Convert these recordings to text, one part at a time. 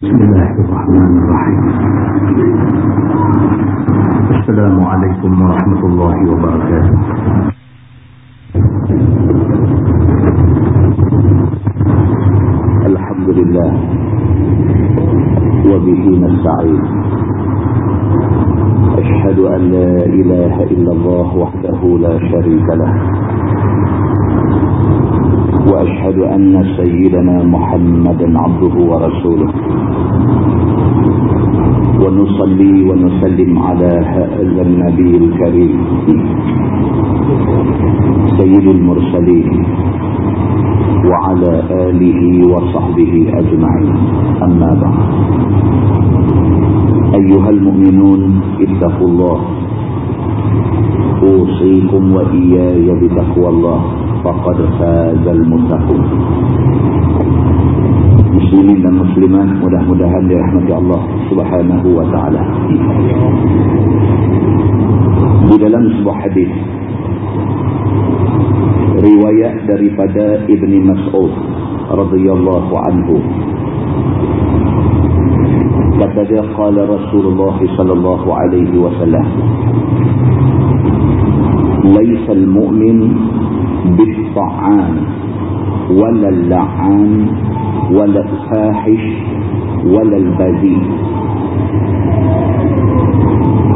بسم الله الرحمن الرحيم. السلام عليكم ورحمة الله وبركاته. الحمد لله وبه نستعين. أشهد أن لا إله إلا الله وحده لا شريك له. وأشهد أن سيدنا محمدا عبده ورسوله. ونصلي ونسلم على هذا النبي الكريم. سيد المرسلين. وعلى آله وصحبه أجمعين. أما بعد. أيها المؤمنون اتقوا الله. أوصيكم وإياي بتقوى الله. Faqad fazal muttaqun muslimin dan muslimat mudah-mudahan dirahmati Allah Subhanahu wa taala di dalam sebuah hadis riwayat daripada Ibni Mas'ud radhiyallahu anhu kata dia qala Rasulullah sallallahu alaihi wasallam laysa al-mu'min بالطعام ولا اللعان ولا الفاحش ولا البذيء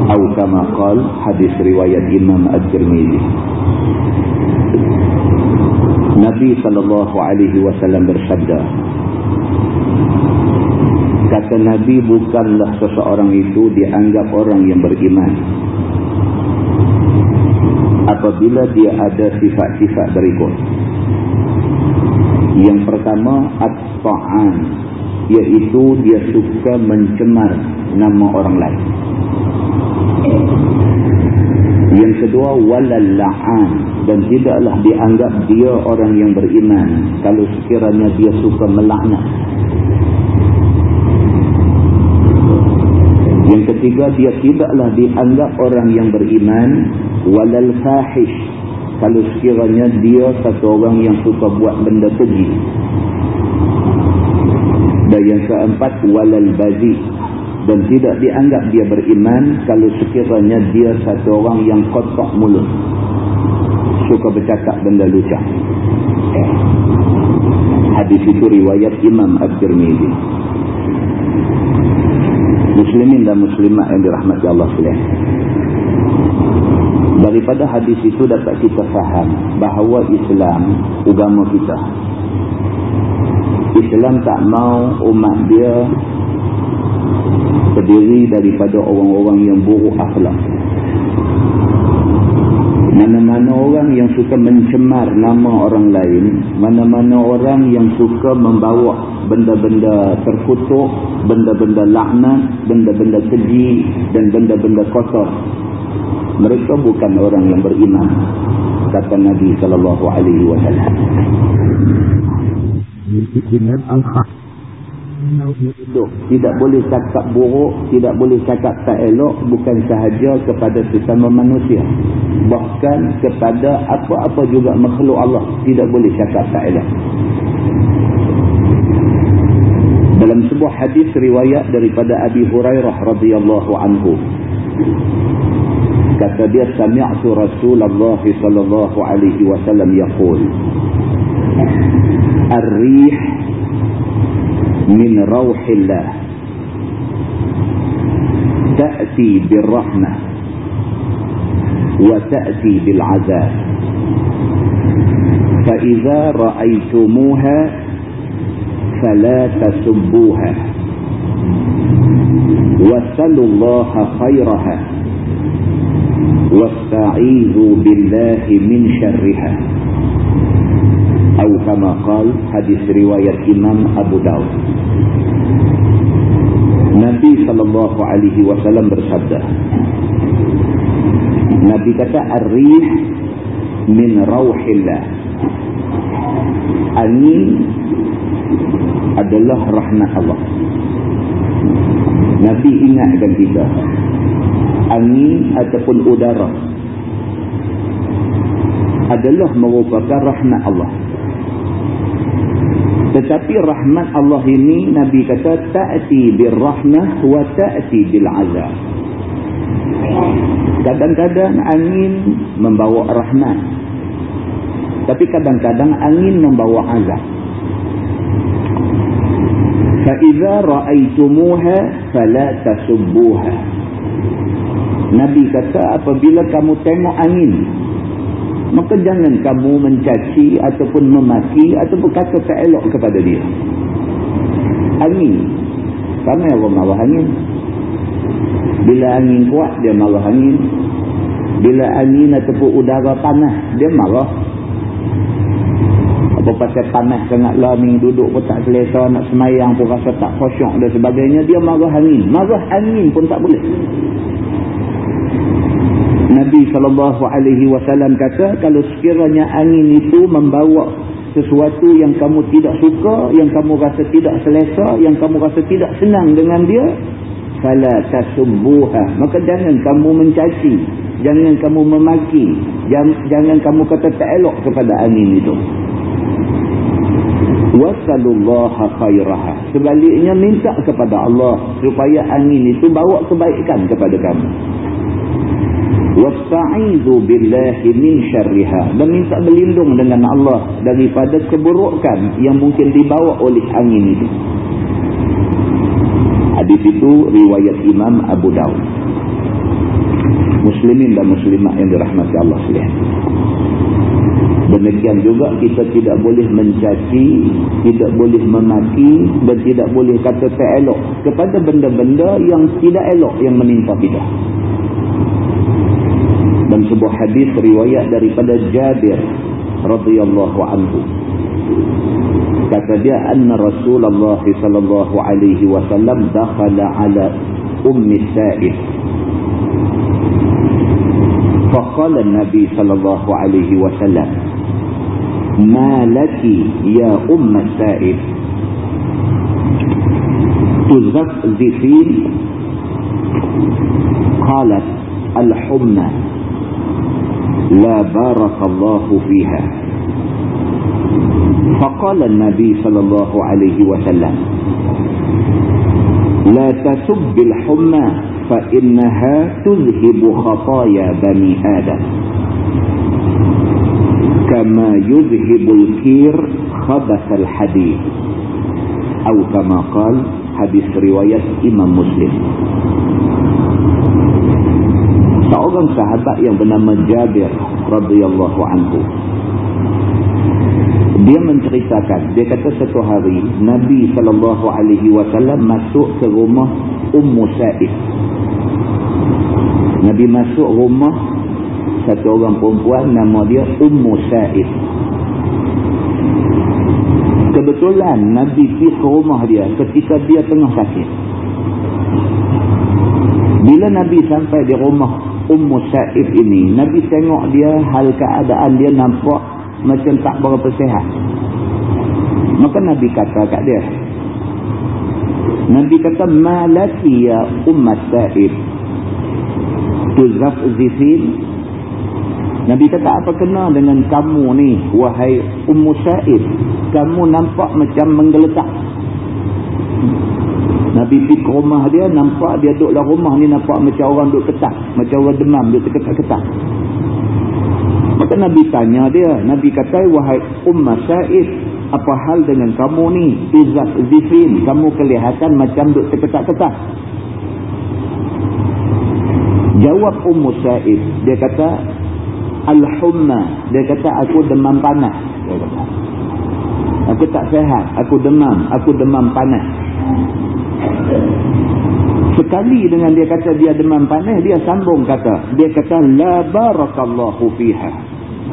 أو كما قال حديث رواية إمام الترمذي Nabi sallallahu alaihi wasallam bersabda Kata Nabi bukanlah seseorang itu dianggap orang yang beriman apabila dia ada sifat-sifat berikut. Yang pertama, at-ta'an, iaitu dia suka mencemar nama orang lain. Yang kedua, walal-la'an, dan tidaklah dianggap dia orang yang beriman kalau sekiranya dia suka melaknat. Yang ketiga, dia tidaklah dianggap orang yang beriman walal fahish. Kalau sekiranya dia satu orang yang suka buat benda keji dan yang keempat walal bazi. Dan tidak dianggap dia beriman kalau sekiranya dia satu orang yang kotak mulut. Suka bercakap benda lucah. Hadis itu riwayat Imam Al-Tirmidhi muslimin dan muslimat yang dirahmati Allah sekalian daripada hadis itu dapat kita faham bahawa Islam agama kita Islam tak mau umat dia terdiri daripada orang-orang yang buruk akhlak. Mana-mana orang yang suka mencemar nama orang lain mana-mana orang yang suka membawa benda-benda terkutuk benda-benda laknat benda-benda keji dan benda-benda kotor mereka bukan orang yang beriman kata Nabi sallallahu alaihi wasallam. Tidak boleh cakap buruk tidak boleh cakap tak elok bukan sahaja kepada sesama manusia. Bahkan kepada apa-apa juga makhluk Allah tidak boleh cakap tak elok. Dalam sebuah hadis riwayat daripada Abi Hurairah radhiyallahu anhu kata dia sami'tu Rasulullah sallallahu alaihi wasallam yaqul Ar-rih min rauhillah تأتي بالرحمة وتأتي بالعذاب فإذا رأيتموها فلا تسبوها واسألوا الله خيرها واستعيذوا بالله من شرها أو كما قال حديث رواية إمام أبو داود Nabi sallallahu alaihi wasallam bersabda Nabi kata ar-rih min rauhillah Angin adalah rahmat Allah Nabi ingatkan kita angin ataupun udara adalah merupakan rahmat Allah. Tetapi rahmat Allah ini Nabi kata ta'ti bil rahmah wa ta'ti bil azab. Kadang-kadang angin membawa rahmat. Tapi kadang-kadang angin membawa azab. Fa idza ra'aytumuha fala tasubbuha. Nabi kata apabila kamu tengok angin maka jangan kamu mencaci ataupun memaki ataupun kata tak elok kepada dia. Angin. Sama Allah marah angin. Bila angin kuat dia marah angin. Bila angin ataupun udara panas dia marah. Apa pasal panas sangat lah ni duduk pun tak selesa nak semayang pun rasa tak khusyuk dan sebagainya dia marah angin. Marah angin pun tak boleh Nabi SAW kata kalau sekiranya angin itu membawa sesuatu yang kamu tidak suka, yang kamu rasa tidak selesa, yang kamu rasa tidak senang dengan dia, fala tasubbuha. Maka jangan kamu mencaci, jangan kamu memaki, jangan, jangan kamu kata tak elok kepada angin itu. Wasalullaha khairaha. Sebaliknya minta kepada Allah supaya angin itu bawa kebaikan kepada kamu wasta'idhu billahi min syarriha. Dan minta berlindung dengan Allah daripada keburukan yang mungkin dibawa oleh angin itu. Hadis itu riwayat Imam Abu Dawud muslimin dan muslimat yang dirahmati Allah sekalian. Demikian juga kita tidak boleh mencaci tidak boleh memaki dan tidak boleh kata tak elok kepada benda-benda yang tidak elok yang menimpa kita dan sebuah hadis riwayat daripada Jabir radhiyallahu anhu kata dia anna Rasulullah sallallahu alaihi wasallam dakhala ala ummi Sa'id فقال النبي صلى الله عليه وسلم ما لك يا أم السائب تزفزفين قالت الحمى لا بارك الله فيها. فقال النبي صلى الله عليه وسلم لا تسب الحمى فإنها تذهب خطايا بني آدم. كما يذهب الكير خبث الحديد. أو كما قال حديث رواية إمام مسلم. Seorang sahabat yang bernama Jabir radhiyallahu anhu. Dia menceritakan dia kata satu hari Nabi sallallahu alaihi wasallam masuk ke rumah Ummu Sa'id. Nabi masuk rumah satu orang perempuan nama dia Ummu Sa'id. Kebetulan Nabi pergi ke rumah dia ketika dia tengah sakit. Bila Nabi sampai di rumah Ummu Sa'id ini Nabi tengok dia hal keadaan dia nampak macam tak berapa sehat maka Nabi kata kat dia Nabi kata malaki ya Ummu Sa'id? Tuzaf zifin. Nabi kata apa kena dengan kamu ni wahai Ummu Sa'id? Kamu nampak macam menggeletak Ke rumah dia, nampak dia duduk dalam rumah ni nampak macam orang duduk ketak. Macam orang demam, duduk ketak-ketak. Maka Nabi tanya dia, Nabi kata, wahai Ummah Sa'id, apa hal dengan kamu ni? Izzat Zifin, kamu kelihatan macam duduk ketak-ketak. Jawab Ummah Sa'id, dia kata, Al-Humma, dia kata, aku demam panas. Aku tak sehat, aku demam, aku demam panas. Sekali dengan dia kata dia demam panas, dia sambung kata. Dia kata, La barakallahu fiha.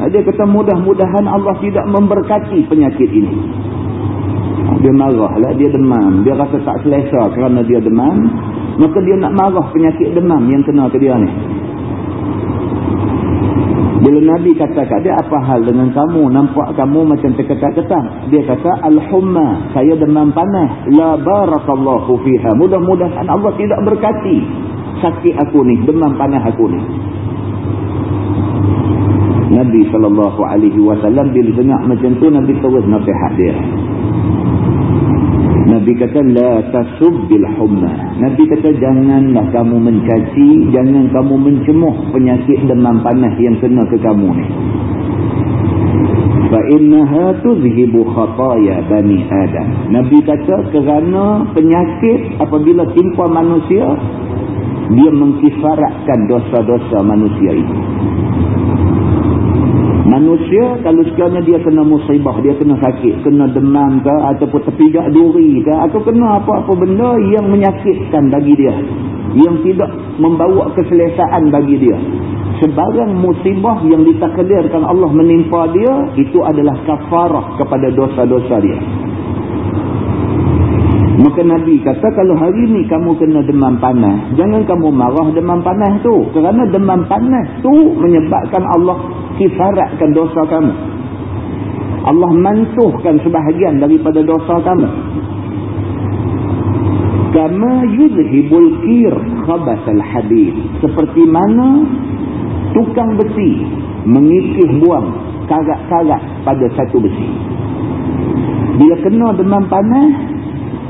Dia kata, mudah-mudahan Allah tidak memberkati penyakit ini. Dia marah lah, dia demam. Dia rasa tak selesa kerana dia demam. Maka dia nak marah penyakit demam yang kena ke dia ni. Bila Nabi kata kat dia, apa hal dengan kamu? Nampak kamu macam terketak-ketak. Dia kata, Al-Humma, saya demam panas. La barakallahu fiha. Mudah-mudahan Allah tidak berkati sakit aku ni, demam panas aku ni. Nabi SAW bila dengar macam tu, Nabi terus nasihat dia. Nabi kata la tasubbil humma. Nabi kata janganlah kamu mencaci, jangan kamu mencemuh penyakit demam panas yang kena ke kamu ni. Fa innaha tuzhibu khataya bani Adam. Nabi kata kerana penyakit apabila timpa manusia dia mengkifaratkan dosa-dosa manusia itu. Manusia kalau sekiranya dia kena musibah, dia kena sakit, kena demam ke ataupun terpijak duri ke atau kena apa-apa benda yang menyakitkan bagi dia. Yang tidak membawa keselesaan bagi dia. Sebarang musibah yang ditakdirkan Allah menimpa dia, itu adalah kafarah kepada dosa-dosa dia. Maka Nabi kata kalau hari ni kamu kena demam panas, jangan kamu marah demam panas tu. Kerana demam panas tu menyebabkan Allah kifaratkan dosa kamu. Allah mantuhkan sebahagian daripada dosa kamu. Kama yuzhibul kir khabas al-hadid. Seperti mana tukang besi mengikis buang karat-karat pada satu besi. Bila kena demam panas,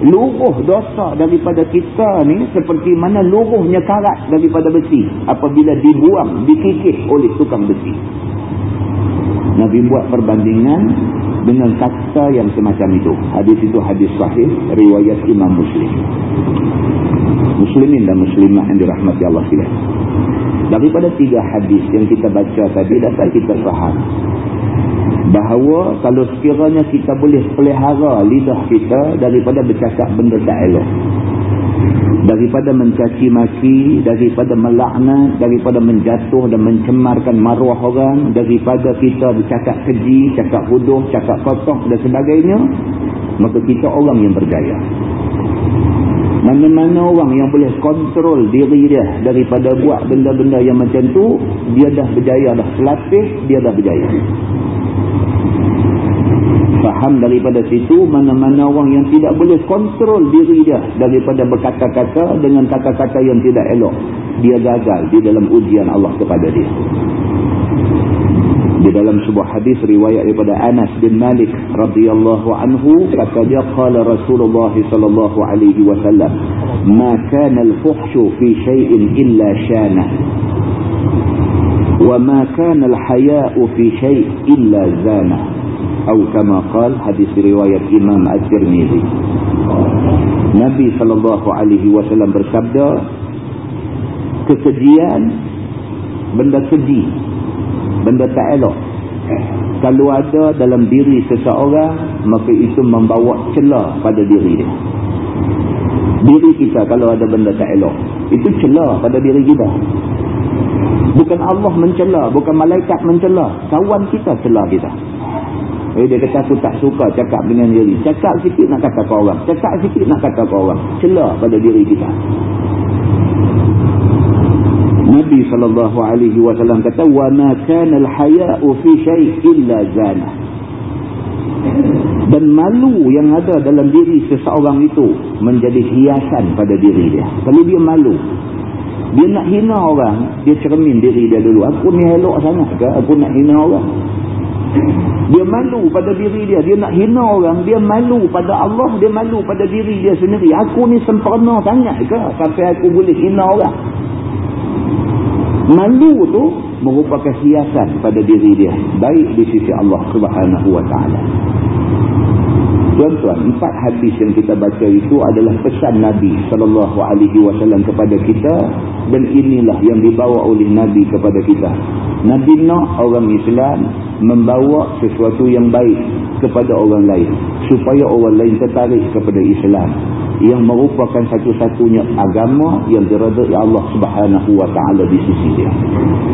luruh dosa daripada kita ni seperti mana luruhnya karat daripada besi apabila dibuang, dikikis oleh tukang besi. Nabi buat perbandingan dengan kata yang semacam itu. Hadis itu hadis sahih, riwayat Imam Muslim. Muslimin dan muslimah yang dirahmati Allah SWT. Daripada tiga hadis yang kita baca tadi, dapat kita faham. Bahawa kalau sekiranya kita boleh pelihara lidah kita daripada bercakap benda tak elok daripada mencaci maki, daripada melaknat, daripada menjatuh dan mencemarkan maruah orang, daripada kita bercakap keji, cakap huduh, cakap kotor dan sebagainya, maka kita orang yang berjaya. Mana-mana orang yang boleh kontrol diri dia daripada buat benda-benda yang macam tu, dia dah berjaya, dah selatih, dia dah berjaya faham daripada situ mana-mana orang yang tidak boleh kontrol diri dia daripada berkata-kata dengan kata-kata yang tidak elok. Dia gagal di dalam ujian Allah kepada dia. Di dalam sebuah hadis riwayat daripada Anas bin Malik radhiyallahu anhu kata dia qala Rasulullah sallallahu alaihi wasallam ma kana al-fuhshu fi shay'in illa shana wa ma kana al-haya'u fi shay'in illa zana atau kama qal hadis riwayat Imam At-Tirmizi. Nabi sallallahu alaihi wasallam bersabda kekejian benda keji benda tak elok. Kalau ada dalam diri seseorang maka itu membawa celah pada diri dia. Diri kita kalau ada benda tak elok itu celah pada diri kita. Bukan Allah mencela bukan malaikat mencela kawan kita celah kita Eh, dia kata aku tak suka cakap dengan diri. Cakap sikit nak kata ke orang. Cakap sikit nak kata ke orang. Celah pada diri kita. Nabi sallallahu alaihi wasallam kata wa ma kana al-haya'u fi shay' illa zana. Dan malu yang ada dalam diri seseorang itu menjadi hiasan pada diri dia. Kalau dia malu, dia nak hina orang, dia cermin diri dia dulu. Aku ni elok sangat ke? Aku nak hina orang. Dia malu pada diri dia. Dia nak hina orang. Dia malu pada Allah. Dia malu pada diri dia sendiri. Aku ni sempurna sangat ke? Sampai aku boleh hina orang. Malu tu merupakan hiasan pada diri dia. Baik di sisi Allah subhanahu wa ta'ala. Tuan-tuan, empat hadis yang kita baca itu adalah pesan Nabi SAW kepada kita dan inilah yang dibawa oleh Nabi kepada kita. Nabi nak orang Islam membawa sesuatu yang baik kepada orang lain supaya orang lain tertarik kepada Islam yang merupakan satu-satunya agama yang diredai Allah Subhanahu wa taala di sisi dia.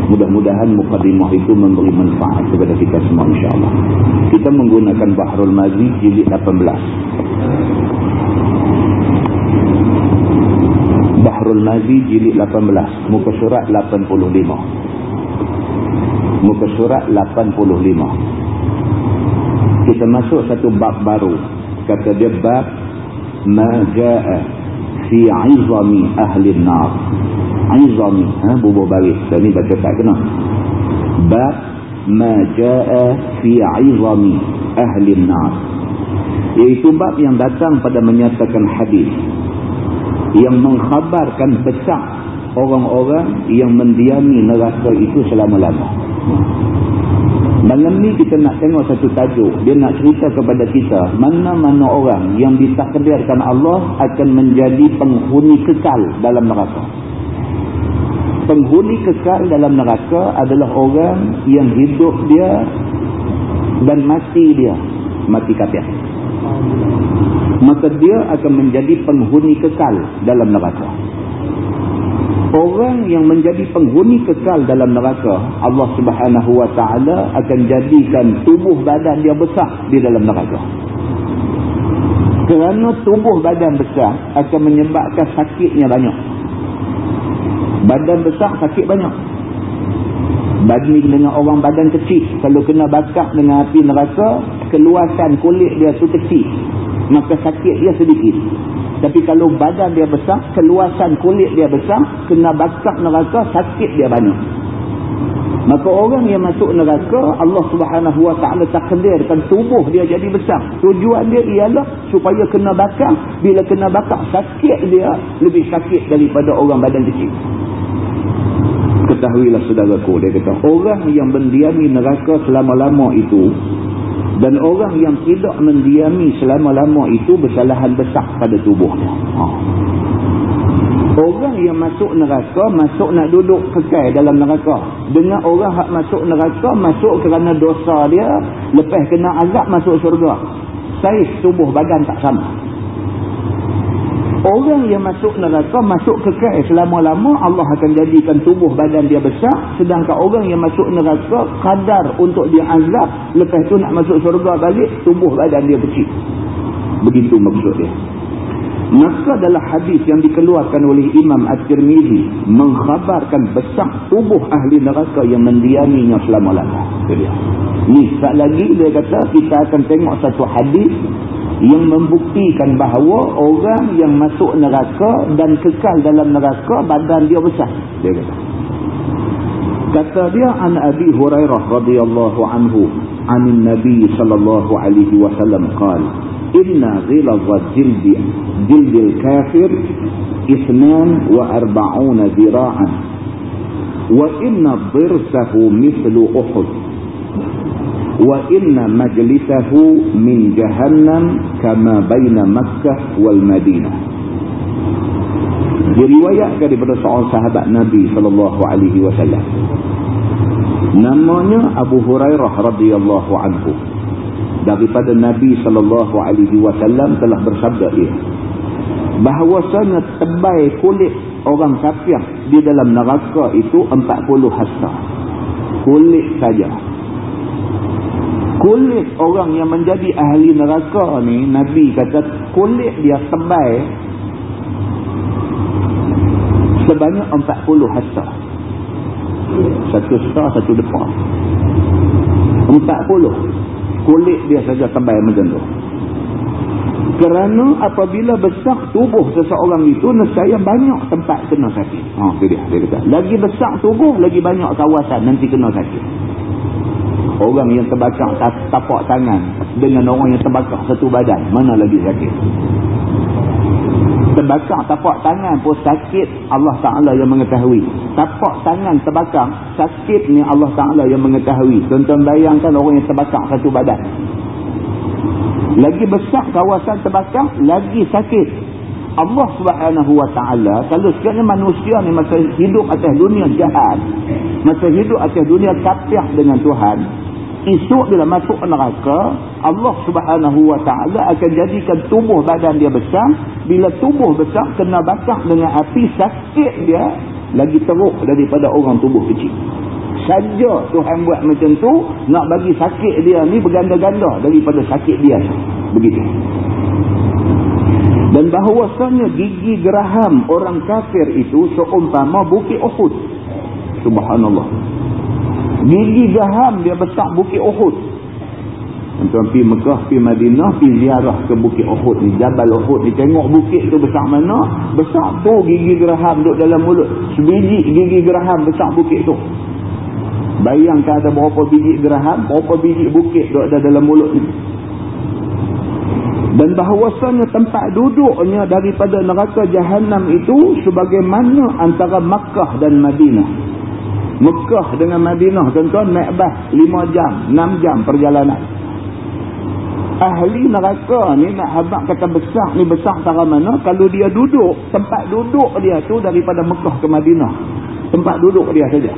Mudah-mudahan mukadimah itu memberi manfaat kepada kita semua insya-Allah. Kita menggunakan Bahrul Mazi jilid 18. Bahrul Mazi jilid 18, muka surat 85. Muka surat 85. Kita masuk satu bab baru. Kata dia bab jaa fi 'izami ahli an-nar 'izami ha bubuh baris ini baca tak kena bab ma jaa fi 'izami ahli an-nar Iaitu bab yang datang pada menyatakan hadis. Yang mengkhabarkan besar orang-orang yang mendiami neraka itu selama-lama. Malam ni kita nak tengok satu tajuk. Dia nak cerita kepada kita. Mana-mana orang yang ditakdirkan Allah akan menjadi penghuni kekal dalam neraka. Penghuni kekal dalam neraka adalah orang yang hidup dia dan mati dia. Mati kafir. Maka dia akan menjadi penghuni kekal dalam neraka. Orang yang menjadi penghuni kekal dalam neraka, Allah subhanahu wa ta'ala akan jadikan tubuh badan dia besar di dalam neraka. Kerana tubuh badan besar akan menyebabkan sakitnya banyak. Badan besar sakit banyak. Banding dengan orang badan kecil. Kalau kena bakar dengan api neraka, keluasan kulit dia tu kecil. Maka sakit dia sedikit. Tapi kalau badan dia besar, keluasan kulit dia besar, kena bakar neraka, sakit dia banyak. Maka orang yang masuk neraka, Allah subhanahu wa ta'ala takdirkan tubuh dia jadi besar. Tujuan dia ialah supaya kena bakar. Bila kena bakar, sakit dia lebih sakit daripada orang badan kecil. Ketahuilah saudaraku, dia kata, orang yang mendiami neraka selama-lama itu, dan orang yang tidak mendiami selama-lama itu bersalahan besar pada tubuhnya. Ha. Orang yang masuk neraka, masuk nak duduk kekal dalam neraka. Dengan orang yang masuk neraka, masuk kerana dosa dia, lepas kena azab masuk surga. Saiz tubuh badan tak sama. Orang yang masuk neraka, masuk kekal selama-lama, Allah akan jadikan tubuh badan dia besar. Sedangkan orang yang masuk neraka, kadar untuk dia azab. Lepas tu nak masuk surga balik, tubuh badan dia kecil. Begitu maksud dia. Maka dalam hadis yang dikeluarkan oleh Imam At-Tirmidhi, mengkhabarkan besar tubuh ahli neraka yang mendiaminya selama-lama. Ini, sekali lagi dia kata, kita akan tengok satu hadis yang membuktikan bahawa orang yang masuk neraka dan kekal dalam neraka badan dia besar dia kata kata dia an Abi Hurairah radhiyallahu anhu anin Nabi sallallahu alaihi wasallam qala inna ghilazat jildi jildil kafir isnan wa arba'una zira'an wa inna dhirsahu mithlu uhud wa inna majlisahu min jahannam kama baina makkah wal madinah diriwayatkan daripada seorang sahabat Nabi sallallahu alaihi wasallam. Namanya Abu Hurairah radhiyallahu anhu daripada Nabi sallallahu alaihi wasallam telah bersabda ia. Bahwasanya tebal kulit orang kafir di dalam neraka itu 40 hasta. Kulit saja. Kulit orang yang menjadi ahli neraka ni Nabi kata kulit dia tebal sebanyak 40 hasta. Satu star satu depan 40 kulit dia saja tebal macam tu kerana apabila besar tubuh seseorang itu nescaya banyak tempat kena sakit ha, itu dia, dia kata. lagi besar tubuh lagi banyak kawasan nanti kena sakit Orang yang terbakar tapak tangan dengan orang yang terbakar satu badan. Mana lagi sakit? Terbakar tapak tangan pun sakit Allah Ta'ala yang mengetahui. Tapak tangan terbakar ni Allah Ta'ala yang mengetahui. Tuan-tuan bayangkan orang yang terbakar satu badan. Lagi besar kawasan terbakar, lagi sakit. Allah Subhanahu Wa Taala kalau sekiranya manusia ni masa hidup atas dunia jahat, masa hidup atas dunia kafir dengan Tuhan, Esok bila masuk neraka, Allah subhanahu wa ta'ala akan jadikan tubuh badan dia besar. Bila tubuh besar, kena bakar dengan api sakit dia, lagi teruk daripada orang tubuh kecil. Saja Tuhan buat macam tu, nak bagi sakit dia ni berganda-ganda daripada sakit dia. Begitu. Dan bahawasanya gigi geraham orang kafir itu seumpama bukit Uhud. Subhanallah. Gigi gaham dia besar bukit Uhud. Tuan pergi Mekah, pergi Madinah, pergi ziarah ke bukit Uhud ni. Jabal Uhud ni. Tengok bukit tu besar mana. Besar tu gigi geraham duduk dalam mulut. Sebiji gigi geraham besar bukit tu. Bayangkan ada berapa biji geraham, berapa biji bukit duduk ada dalam mulut ni. dan bahawasanya tempat duduknya daripada neraka jahanam itu sebagaimana antara Makkah dan Madinah Mekah dengan Madinah tuan-tuan naik bas 5 jam 6 jam perjalanan ahli neraka ni nak habak kata besar ni besar cara mana? Kalau dia duduk tempat duduk dia tu daripada Mekah ke Madinah. Tempat duduk dia saja.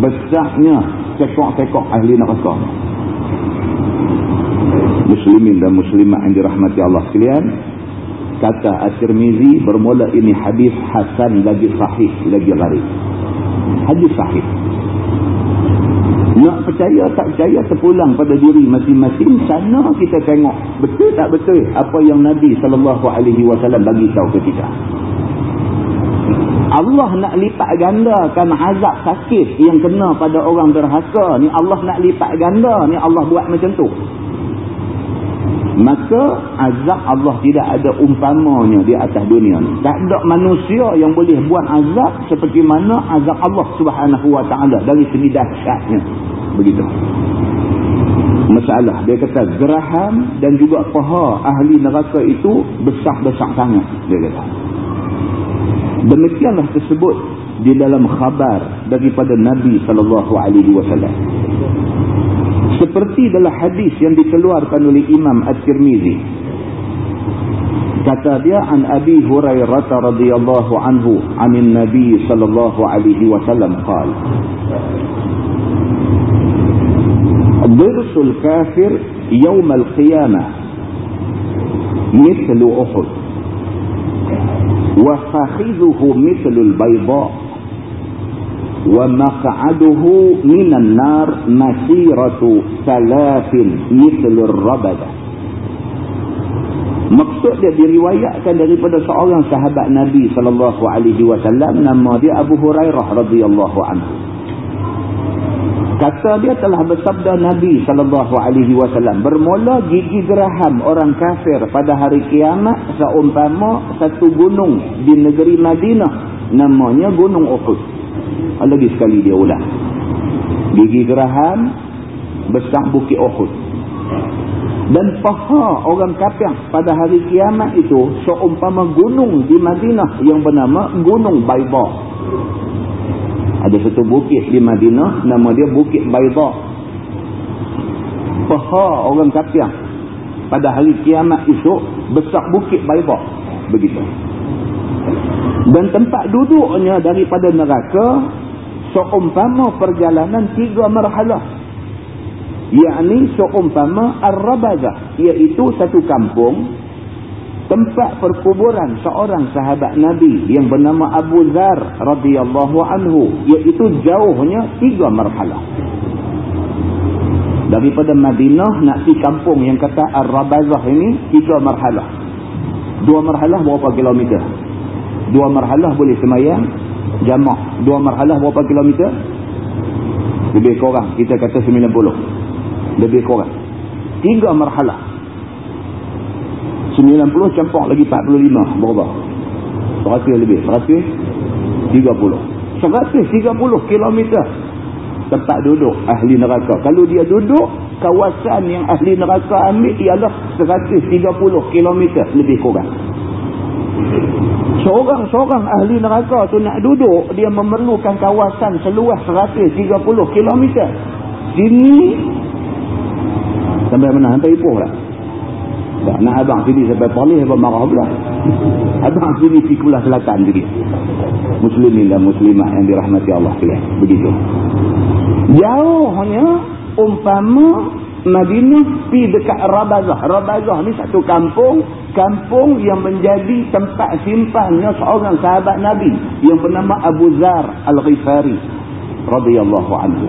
Besarnya sekok-sekok ahli neraka. Muslimin dan muslimat yang dirahmati Allah sekalian kata At-Tirmizi bermula ini hadis hasan lagi sahih lagi gharib. Hadis sahih nak percaya tak percaya terpulang pada diri masing-masing. Sana kita tengok betul tak betul apa yang Nabi SAW bagi tahu ke kita. Allah nak lipat gandakan azab sakit yang kena pada orang derhaka ni. Allah nak lipat ganda ni Allah buat macam tu maka azab Allah tidak ada umpamanya di atas dunia ni. Tak ada manusia yang boleh buat azab seperti mana azab Allah subhanahu wa ta'ala dari segi dahsyatnya. Begitu. Masalah. Dia kata geraham dan juga paha ahli neraka itu besar-besar sangat dia kata. Demikianlah tersebut di dalam khabar daripada Nabi sallallahu alaihi wasallam seperti dalam hadis yang dikeluarkan oleh Imam At-Tirmizi kata dia an Abi Hurairah radhiyallahu anhu anin Nabi sallallahu alaihi wasallam qala ضرس الكافر يوم القيامة مثل أحد وفخذه مثل البيضاء wa maq'aduhu minan nar masiratu salafin mithlur rabada. Maksud dia diriwayatkan daripada seorang sahabat nabi sallallahu alaihi wasallam nama dia abu hurairah radhiyallahu anhu. Kata dia telah bersabda nabi sallallahu alaihi wasallam bermula gigi geraham orang kafir pada hari kiamat seumpama satu gunung di negeri madinah namanya gunung uhud. Lagi sekali dia ulang. Gigi geraham besar bukit Uhud. Dan paha orang kafir pada hari kiamat itu seumpama gunung di Madinah yang bernama Gunung Baida. Ada satu bukit di Madinah nama dia Bukit Baida. Paha orang kafir pada hari kiamat itu besar bukit Baida. Begitu. Dan tempat duduknya daripada neraka seumpama perjalanan tiga marhalah. Yakni seumpama Ar-Rabazah iaitu satu kampung tempat perkuburan seorang sahabat Nabi yang bernama Abu Zar radhiyallahu anhu iaitu jauhnya tiga marhalah. Daripada Madinah nak pergi kampung yang kata Ar-Rabazah ini tiga marhalah. Dua marhalah berapa kilometer dua marhalah boleh semayang jamak. Dua marhalah berapa kilometer? Lebih kurang. Kita kata 90 lebih kurang. Tiga marhalah. 90 campur lagi 45 berapa 100 lebih. 130 130 kilometer. Tempat duduk ahli neraka. Kalau dia duduk kawasan yang ahli neraka ambil ialah 130 kilometer. Lebih kurang Seorang-seorang ahli neraka tu nak duduk, dia memerlukan kawasan seluas 130 km. Sini, sampai mana? Sampai Ipoh lah. Tak, nak abang sini sampai Palih, apa marah pula. Abang sini sikulah selatan sikit. Muslimin dan muslimat yang dirahmati Allah. Begitu. Jauhnya, umpama Madinah pi dekat Rabazah. Rabazah ni satu kampung, kampung yang menjadi tempat simpannya seorang sahabat Nabi yang bernama Abu Zar Al-Ghifari radhiyallahu anhu.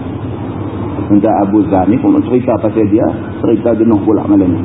Tentang Abu Zar ni pun cerita pasal dia, cerita jenuh pula malam ni.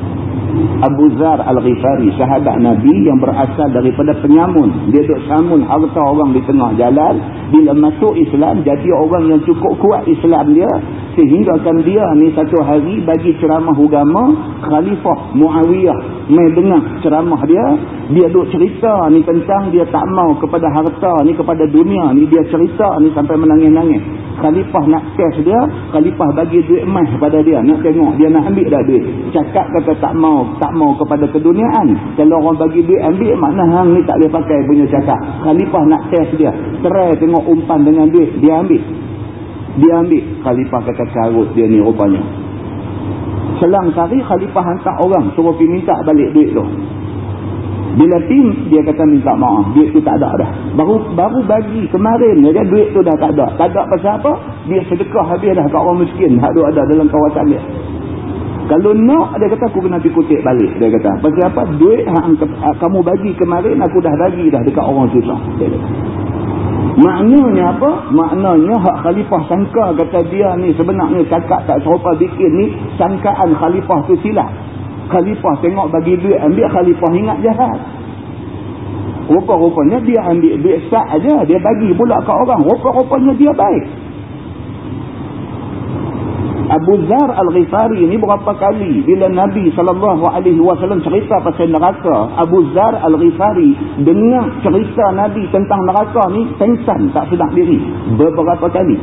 Abu Zar Al-Ghifari, sahabat Nabi yang berasal daripada penyamun. Dia duduk samun harta orang di tengah jalan. Bila masuk Islam, jadi orang yang cukup kuat Islam dia. Sehingga kan dia ni satu hari bagi ceramah agama Khalifah Muawiyah mai dengar ceramah dia. Dia duk cerita ni tentang dia tak mau kepada harta ni kepada dunia ni. Dia cerita ni sampai menangis-nangis. Khalifah nak cash dia Khalifah bagi duit emas kepada dia. Nak tengok dia nak ambil dah duit. Cakap kata tak mau tak mau kepada keduniaan. Kalau orang bagi duit ambil makna hang ni tak boleh pakai punya cakap. Khalifah nak test dia. Try tengok umpan dengan duit dia ambil. Dia ambil. Khalifah kata carut dia ni rupanya. Selang sehari khalifah hantar orang suruh pergi minta balik duit tu. Bila tim dia kata minta maaf. Duit tu tak ada dah. Baru baru bagi kemarin. Dia duit tu dah tak ada. Tak ada pasal apa? Dia sedekah habis dah kat orang miskin. Hak ada dalam kawasan dia kalau nak dia kata aku kena pergi kutip balik dia kata pasal apa duit yang kamu bagi kemarin aku dah bagi dah dekat orang susah Maknanya apa? Maknanya hak khalifah sangka kata dia ni sebenarnya cakap tak serupa bikin ni sangkaan khalifah tu silap. Khalifah tengok bagi duit ambil khalifah ingat jahat. Rupa-rupanya dia ambil duit sat aja dia bagi pula ke orang. Rupa-rupanya dia baik. Abu Zar Al-Ghifari ni berapa kali bila Nabi SAW cerita pasal neraka, Abu Zar Al-Ghifari dengar cerita Nabi tentang neraka ni pengsan tak sedap diri. Beberapa kali.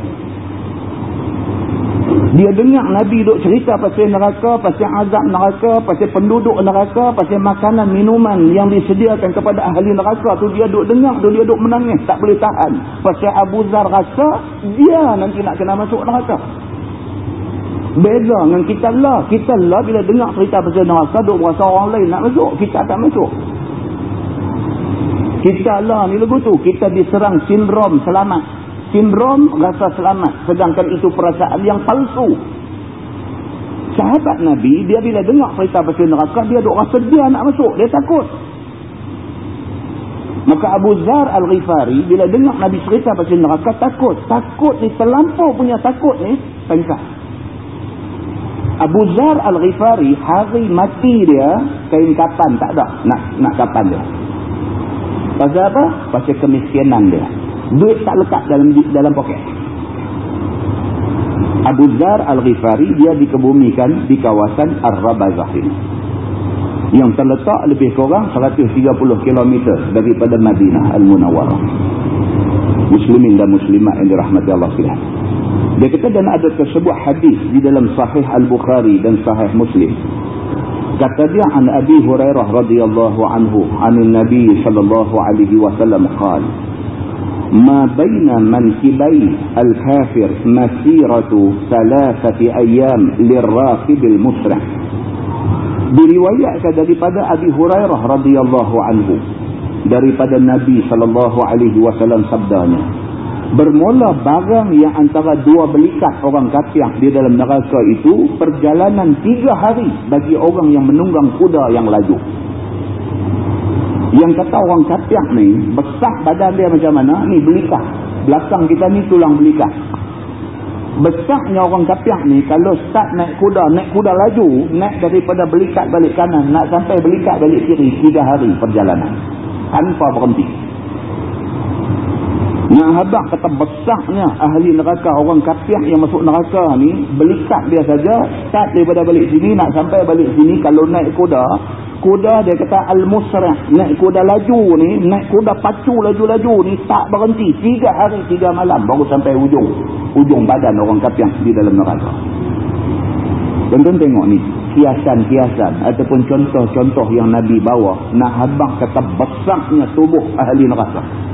Dia dengar Nabi duk cerita pasal neraka, pasal azab neraka, pasal penduduk neraka, pasal makanan minuman yang disediakan kepada ahli neraka tu dia duk dengar tu dia duk menangis tak boleh tahan. Pasal Abu Zar rasa dia nanti nak kena masuk neraka. Beza dengan kita lah. Kita lah bila dengar cerita pasal neraka, duk berasa orang lain nak masuk. Kita tak masuk. Kita lah ni lagu tu. Kita diserang sindrom selamat. Sindrom rasa selamat. Sedangkan itu perasaan yang palsu. Sahabat Nabi, dia bila dengar cerita pasal neraka, dia duk rasa dia nak masuk. Dia takut. Maka Abu Zar Al-Ghifari, bila dengar Nabi cerita pasal neraka, takut. Takut ni, terlampau punya takut ni, pengkak. Abu Zar Al-Ghifari hari mati dia kain kapan tak ada nak nak kapan dia. Pasal apa? Pasal kemiskinan dia. Duit tak lekat dalam dalam poket. Abu Zar Al-Ghifari dia dikebumikan di kawasan Ar-Rabazah ini. Yang terletak lebih kurang 130 km daripada Madinah Al-Munawwarah. Muslimin dan muslimat yang dirahmati Allah sekalian. Dia kata dan ada tersebut hadis di dalam sahih Al-Bukhari dan sahih Muslim. Kata dia an Abi Hurairah radhiyallahu anhu an Nabi sallallahu alaihi wasallam qala ما بين منكبي الكافر مسيرة ثلاثة أيام للراكب المسرع diriwayatkan daripada Abi Hurairah radhiyallahu anhu daripada Nabi sallallahu alaihi wasallam sabdanya bermula barang yang antara dua belikat orang kafir di dalam neraka itu perjalanan tiga hari bagi orang yang menunggang kuda yang laju. Yang kata orang kafir ni besar badan dia macam mana? Ni belikat. Belakang kita ni tulang belikat. Besarnya orang kafir ni kalau start naik kuda naik kuda laju naik daripada belikat balik kanan nak sampai belikat balik kiri tiga hari perjalanan. Tanpa berhenti Nak habak kata besarnya ahli neraka orang kafir yang masuk neraka ni belikat dia saja start daripada balik sini nak sampai balik sini kalau naik kuda kuda dia kata al-musra' naik kuda laju ni naik kuda pacu laju-laju ni tak berhenti. Tiga hari tiga malam baru sampai ujung ujung badan orang kafir di dalam neraka. Tuan-tuan tengok ni kiasan-kiasan ataupun contoh-contoh yang Nabi bawa nak habak kata besarnya tubuh ahli neraka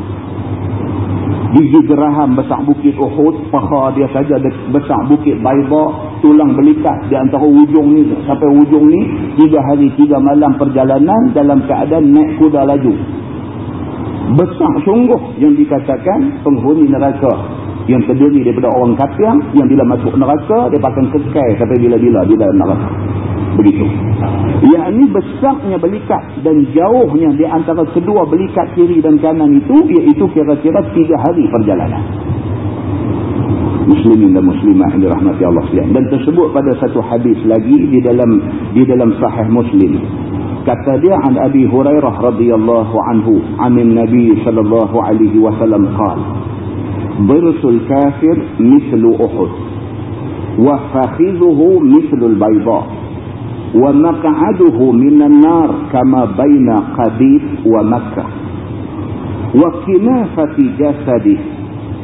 Gigi geraham besar bukit Uhud, paha dia saja besar bukit Baiba, tulang belikat di antara ujung ni sampai ujung ni, tiga hari tiga malam perjalanan dalam keadaan naik kuda laju. Besar sungguh yang dikatakan penghuni neraka yang terdiri daripada orang kafir yang bila masuk neraka dia akan kekal sampai bila-bila di dalam neraka begitu. Yang ini besarnya belikat dan jauhnya di antara kedua belikat kiri dan kanan itu iaitu kira-kira tiga hari perjalanan. Muslimin dan muslimah yang dirahmati Allah sekalian. Dan tersebut pada satu hadis lagi di dalam di dalam sahih muslim. Kata dia an Abi Hurairah radhiyallahu anhu amin Nabi sallallahu alaihi wasallam qala birsul kafir mislu Uhud wa fakhidhuhu mithlul bayda baina qadid wa makkah. Wa kinafati jasadihi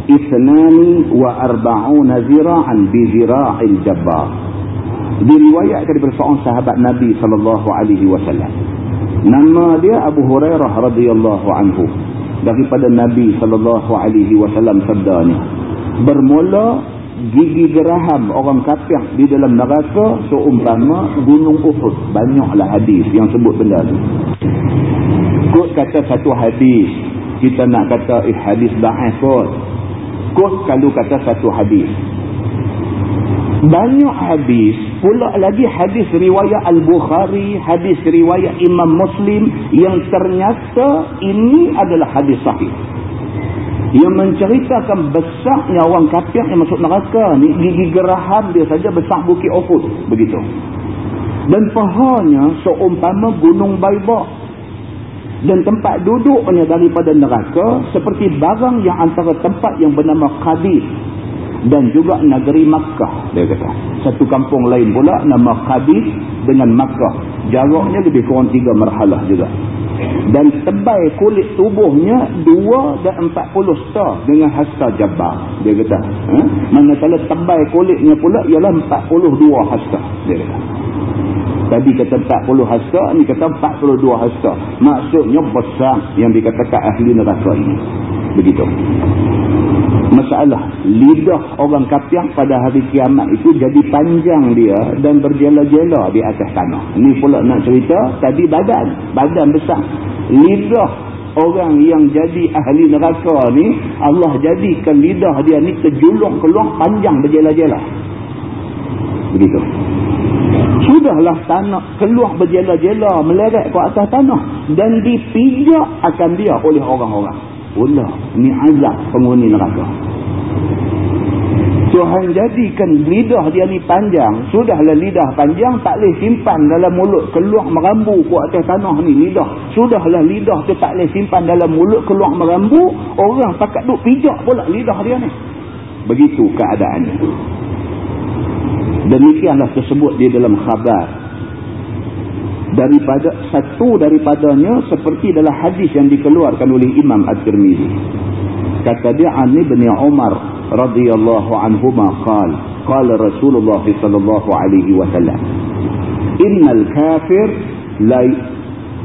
ithnani wa arba'una zira'an bi zira'il jabbar. Diriwayatkan daripada seorang sahabat Nabi sallallahu alaihi wasallam. Nama dia Abu Hurairah radhiyallahu anhu. Daripada Nabi sallallahu alaihi wasallam sabdanya. Bermula gigi geraham orang kafir di dalam neraka seumpama gunung Uhud. Banyaklah hadis yang sebut benda tu kot kata satu hadis kita nak kata eh hadis da'if kot. Kot kalau kata satu hadis. Banyak hadis pula lagi hadis riwayat Al-Bukhari hadis riwayat Imam Muslim yang ternyata ini adalah hadis sahih yang menceritakan besarnya orang kafir yang masuk neraka ni gigi geraham dia saja besar bukit Uhud. Begitu. Dan pahanya seumpama gunung Baibak dan tempat duduknya daripada neraka seperti barang yang antara tempat yang bernama Qadir dan juga negeri Makkah dia kata. Satu kampung lain pula nama Qadir dengan Makkah. Jaraknya lebih kurang tiga marhalah juga dan tebal kulit tubuhnya dua dan empat puluh star dengan hasta jabbar. Dia kata ha? manakala tebal kulitnya pula ialah empat puluh dua hasta. Dia kata. Tadi kata empat puluh hasta ni kata empat puluh dua hasta. Maksudnya besar yang dikatakan ahli neraka ini. Begitu masalah lidah orang kafir pada hari kiamat itu jadi panjang dia dan berjela-jela di atas tanah. Ni pula nak cerita tadi badan badan besar. Lidah orang yang jadi ahli neraka ni Allah jadikan lidah dia ni terjulung keluar panjang berjela-jela. Begitu. Sudahlah tanah keluar berjela-jela meleret ke atas tanah dan dipijak akan dia oleh orang-orang Allah ni azab penghuni neraka. Tuhan jadikan lidah dia ni panjang. Sudahlah lidah panjang tak boleh simpan dalam mulut keluar merambu ke atas tanah ni lidah. Sudahlah lidah tu tak boleh simpan dalam mulut keluar merambu orang pakat duk pijak pula lidah dia ni. Begitu keadaannya. Demikianlah tersebut di dalam khabar daripada satu daripadanya seperti dalam hadis yang dikeluarkan oleh Imam At-Tirmizi. Kata dia Ani bin Umar radhiyallahu anhuma qal qala Rasulullah sallallahu alaihi wasallam innal kafir la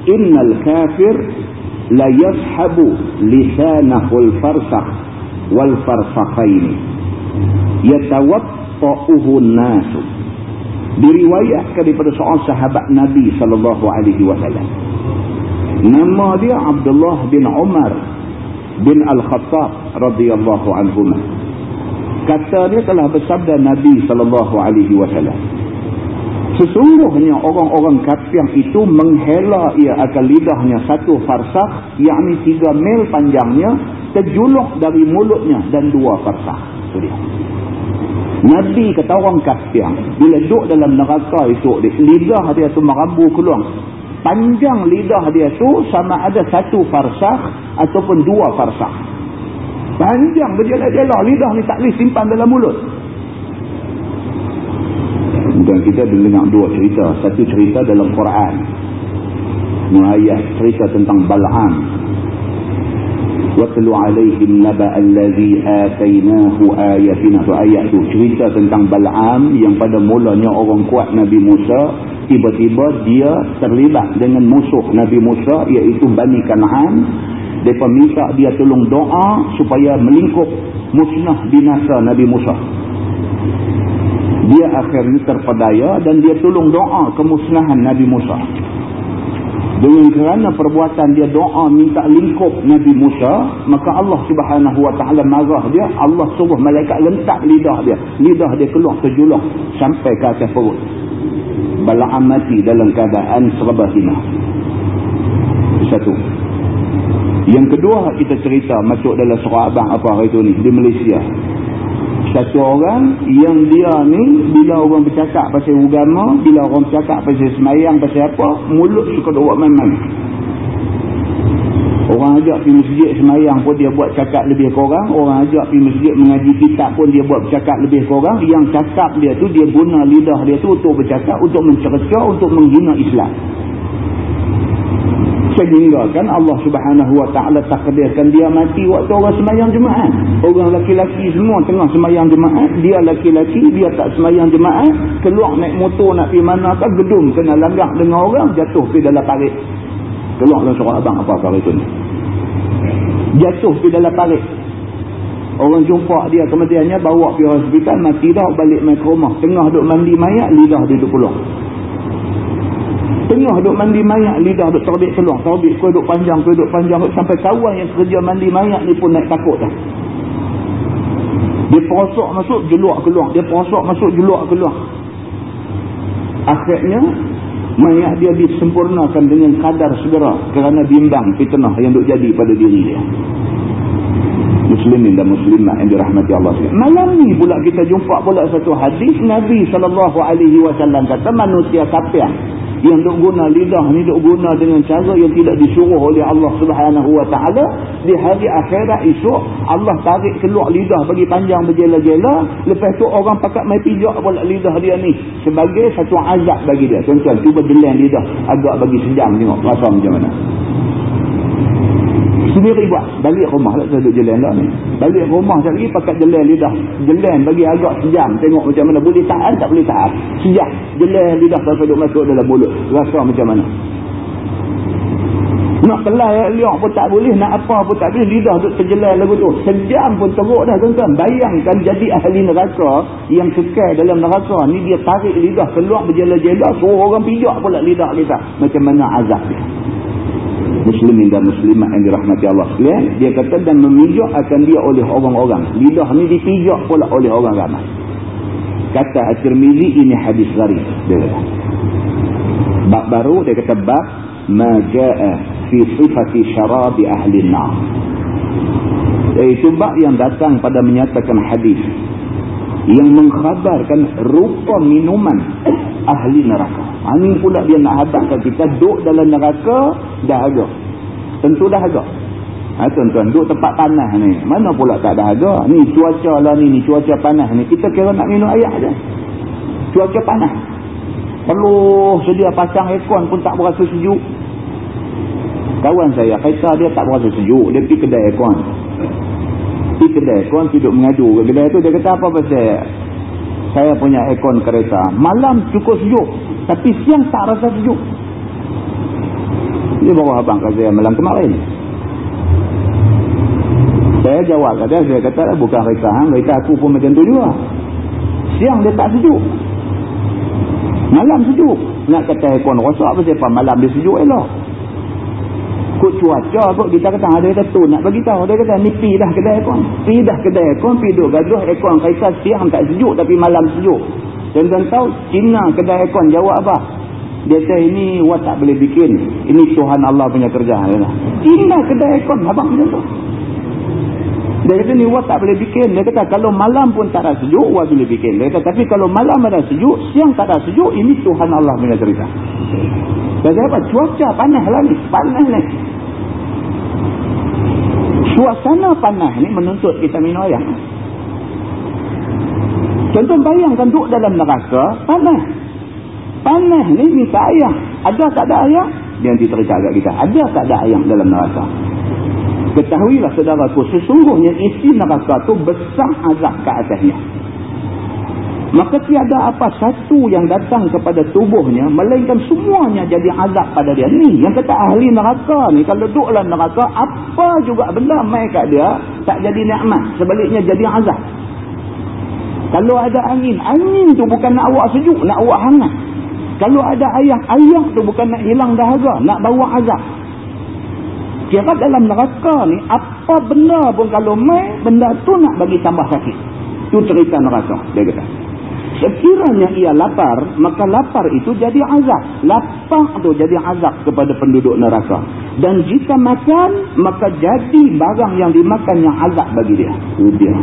innal kafir la yashabu lisanahu al-farsakh wal farsakhain yatawatta'uhu an-nasu diriwayatkan daripada seorang sahabat Nabi sallallahu alaihi wasallam. Nama dia Abdullah bin Umar bin Al-Khattab radhiyallahu anhu. Kata dia telah bersabda Nabi sallallahu alaihi wasallam. Sesungguhnya orang-orang kafir itu menghela ia akan lidahnya satu farsakh yakni tiga mil panjangnya terjuluk dari mulutnya dan dua farsakh. Itu dia. Nabi kata orang kafir bila duduk dalam neraka itu lidah dia tu merambu keluar. Panjang lidah dia tu sama ada satu farsah ataupun dua farsah panjang berjala-jala lidah ni tak boleh simpan dalam mulut. Dan kita dengar dua cerita. Satu cerita dalam Quran. Ayat cerita tentang Bal'am وَاتْلُ عَلَيْهِمْ نَبَأَ الَّذِي آتَيْنَاهُ آيَاتِنَا Itu ayat tu cerita tentang Bal'am yang pada mulanya orang kuat Nabi Musa tiba-tiba dia terlibat dengan musuh Nabi Musa iaitu Bani Kan'an mereka minta dia tolong doa supaya melingkup musnah binasa Nabi Musa dia akhirnya terpedaya dan dia tolong doa kemusnahan Nabi Musa dengan kerana perbuatan dia doa minta lingkup Nabi Musa maka Allah subhanahu wa ta'ala marah dia. Allah suruh malaikat lentak lidah dia. Lidah dia keluar terjulung sampai ke atas perut. Bala'am mati dalam keadaan serba hina. Satu. Yang kedua kita cerita masuk dalam surah abang apa hari itu ni di Malaysia satu orang yang dia ni bila orang bercakap pasal agama bila orang bercakap pasal semayang pasal apa mulut suka buat main-main Orang ajak pergi masjid semayang pun dia buat cakap lebih korang. Orang ajak pergi masjid mengaji kitab pun dia buat bercakap lebih korang. Yang cakap dia tu, dia guna lidah dia tu untuk bercakap, untuk mencerca, untuk menghina Islam. Sehingga kan Allah subhanahu wa ta'ala takdirkan dia mati waktu orang semayang jemaat. Orang laki-laki semua tengah semayang jemaat. Dia laki-laki, dia tak semayang jemaat. Keluar naik motor nak pergi mana kan gedung kena langgak dengan orang jatuh pergi dalam parit. Keluar dalam surat abang apa parit tu ni jatuh di dalam parit orang jumpa dia kemudiannya bawa pergi hospital mati dah balik main ke rumah tengah duduk mandi mayat lidah dia duduk keluar tengah duduk mandi mayat lidah duduk terbit keluar terbit kuih duduk panjang kuih duduk panjang. Sampai kawan yang kerja mandi mayat ni pun naik takut dah. Dia perosok masuk jeluak keluar. Dia perosok masuk jeluak keluar. Akhirnya mayat dia disempurnakan dengan kadar segera kerana bimbang fitnah yang duk jadi pada diri dia muslimin dan muslimat yang dirahmati Allah. Malam ni pula kita jumpa pula satu hadis Nabi SAW kata manusia kafir yang duk guna lidah ni duk guna dengan cara yang tidak disuruh oleh Allah Subhanahu wa taala di hari akhirat esok Allah tarik keluar lidah bagi panjang berjela-jela lepas tu orang pakat mai pijak pula lidah dia ni sebagai satu azab bagi dia. Tuan-tuan cuba jelang lidah agak bagi sejam tengok rasa macam mana sendiri buat. Balik rumah tak duduk jalan lah ni. Balik rumah sekali lagi pakai jalan lidah jalan bagi agak sejam. Tengok macam mana. Boleh tahan tak boleh tahan. Sejam. Jalan lidah sampai duduk masuk dalam mulut. Rasa macam mana? Nak kelai liak pun tak boleh. Nak apa pun tak boleh. Lidah duduk terjelai lagu tu. Sejam pun teruk dah tuan-tuan. Bayangkan jadi ahli neraka yang kekal dalam neraka ni dia tarik lidah keluar berjela-jela suruh orang pijak pula lidah kita macam mana azab dia muslimin dan muslimat yang dirahmati Allah sekalian dia kata dan memijak akan dia oleh orang-orang. Lidah ni dipijak pula oleh orang ramai. Kata At-Tirmizi ini hadis gharib dia kata. Bab baru dia kata bab ma jaa fi sifati syarabi ahli nar iaitu bab yang datang pada menyatakan hadis yang mengkhabarkan rupa minuman ahli neraka. Ini pula dia nak hadapkan kita duduk dalam neraka dahaga. Tentu dahaga. Ha, tuan-tuan, duduk tempat panas ni. Mana pula tak dahaga? Ni cuaca lah ni, ni cuaca panas ni. Kita kira nak minum air je. Cuaca panas. Perlu sedia pasang aircon pun tak berasa sejuk. Kawan saya, kereta dia tak berasa sejuk. Dia pergi kedai aircon pergi kedai kawan duduk mengadu ke kedai tu dia kata apa pasal saya punya aircon kereta malam cukup sejuk tapi siang tak rasa sejuk. Dia bawa abang kat saya malam kemarin saya jawab kat dia saya kata bukan kereta hang kereta aku pun macam tu juga. Siang dia tak sejuk. Malam sejuk. Nak kata aircon rosak apa? Siapa malam dia sejuk elok. Ikut cuaca kot kita kata ada kata tu. Nak bagi tahu dia kata ni pi dah kedai aircon. Pi dah kedai aircon pi duk gaduh aircon kereta siang tak sejuk tapi malam sejuk dan tuan tahu Cina kedai aircon jawab apa? Dia kata ini wah tak boleh bikin. Ini Tuhan Allah punya kerja. Cina kedai aircon. Abang macam tu. Dia kata ni wah tak boleh bikin. Dia kata kalau malam pun tak ada sejuk wah boleh bikin. Dia kata tapi kalau malam ada sejuk siang tak ada sejuk ini Tuhan Allah punya cerita. Dia kata apa? Cuaca panas lah ni. Panas ni. Suasana panas ni menuntut kita minum air. Contoh bayangkan duduk dalam neraka, panas. Panas ni minta air. Ada tak ada air? Dia nanti cerita agak kita. Ada tak ada air dalam neraka? Ketahuilah saudaraku, sesungguhnya isi neraka tu besar azab ke atasnya maka tiada apa satu yang datang kepada tubuhnya melainkan semuanya jadi azab pada dia ni yang kata ahli neraka ni kalau duduk dalam neraka apa juga benda mai kat dia tak jadi nikmat sebaliknya jadi azab kalau ada angin angin tu bukan nak awak sejuk nak awak hangat kalau ada ayah ayah tu bukan nak hilang dahaga nak bawa azab kira dalam neraka ni apa benda pun kalau mai benda tu nak bagi tambah sakit tu cerita neraka dia kata Sekiranya ia lapar, maka lapar itu jadi azab. Lapar itu jadi azab kepada penduduk neraka. Dan jika makan, maka jadi barang yang dimakan yang azab bagi dia. Itu dia.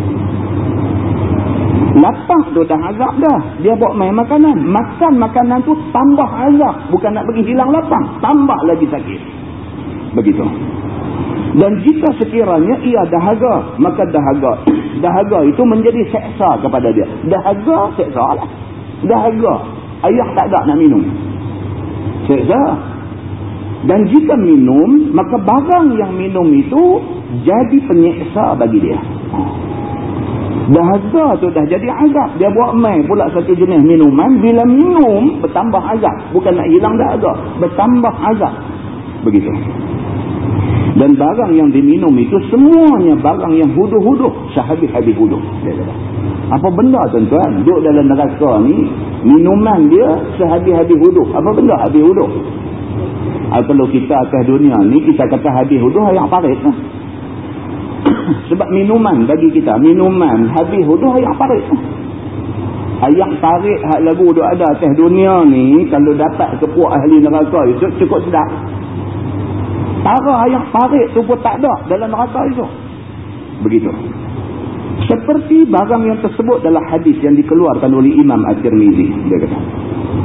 Lapar itu dah azab dah. Dia bawa main makanan. Makan makanan tu tambah azab. Bukan nak bagi hilang lapar. Tambah lagi sakit. Begitu. Dan jika sekiranya ia dahaga, maka dahaga. Dahaga itu menjadi seksa kepada dia. Dahaga, seksa lah. Dahaga. Ayah tak ada nak minum. Seksa. Dan jika minum, maka barang yang minum itu jadi penyeksa bagi dia. Dahaga tu dah jadi azab. Dia buat main pula satu jenis minuman. Bila minum, bertambah azab. Bukan nak hilang dahaga. Bertambah azab. Begitu. Dan barang yang diminum itu semuanya barang yang huduh-huduh. Sehabis-habis huduh. Apa benda tuan-tuan? Duduk dalam neraka ni, minuman dia sehabis-habis huduh. Apa benda habis huduh? Ah, kalau kita atas dunia ni, kita kata habis huduh, yang parit lah. Sebab minuman bagi kita. Minuman habis huduh ayak parit. Ayak parit hak lagu duk ada atas dunia ni. Kalau dapat kepuak ahli neraka itu cukup sedap. Tara ayak parit tu pun tak ada dalam neraka itu. Begitu. Seperti barang yang tersebut dalam hadis yang dikeluarkan oleh Imam Al-Tirmizi. Dia kata.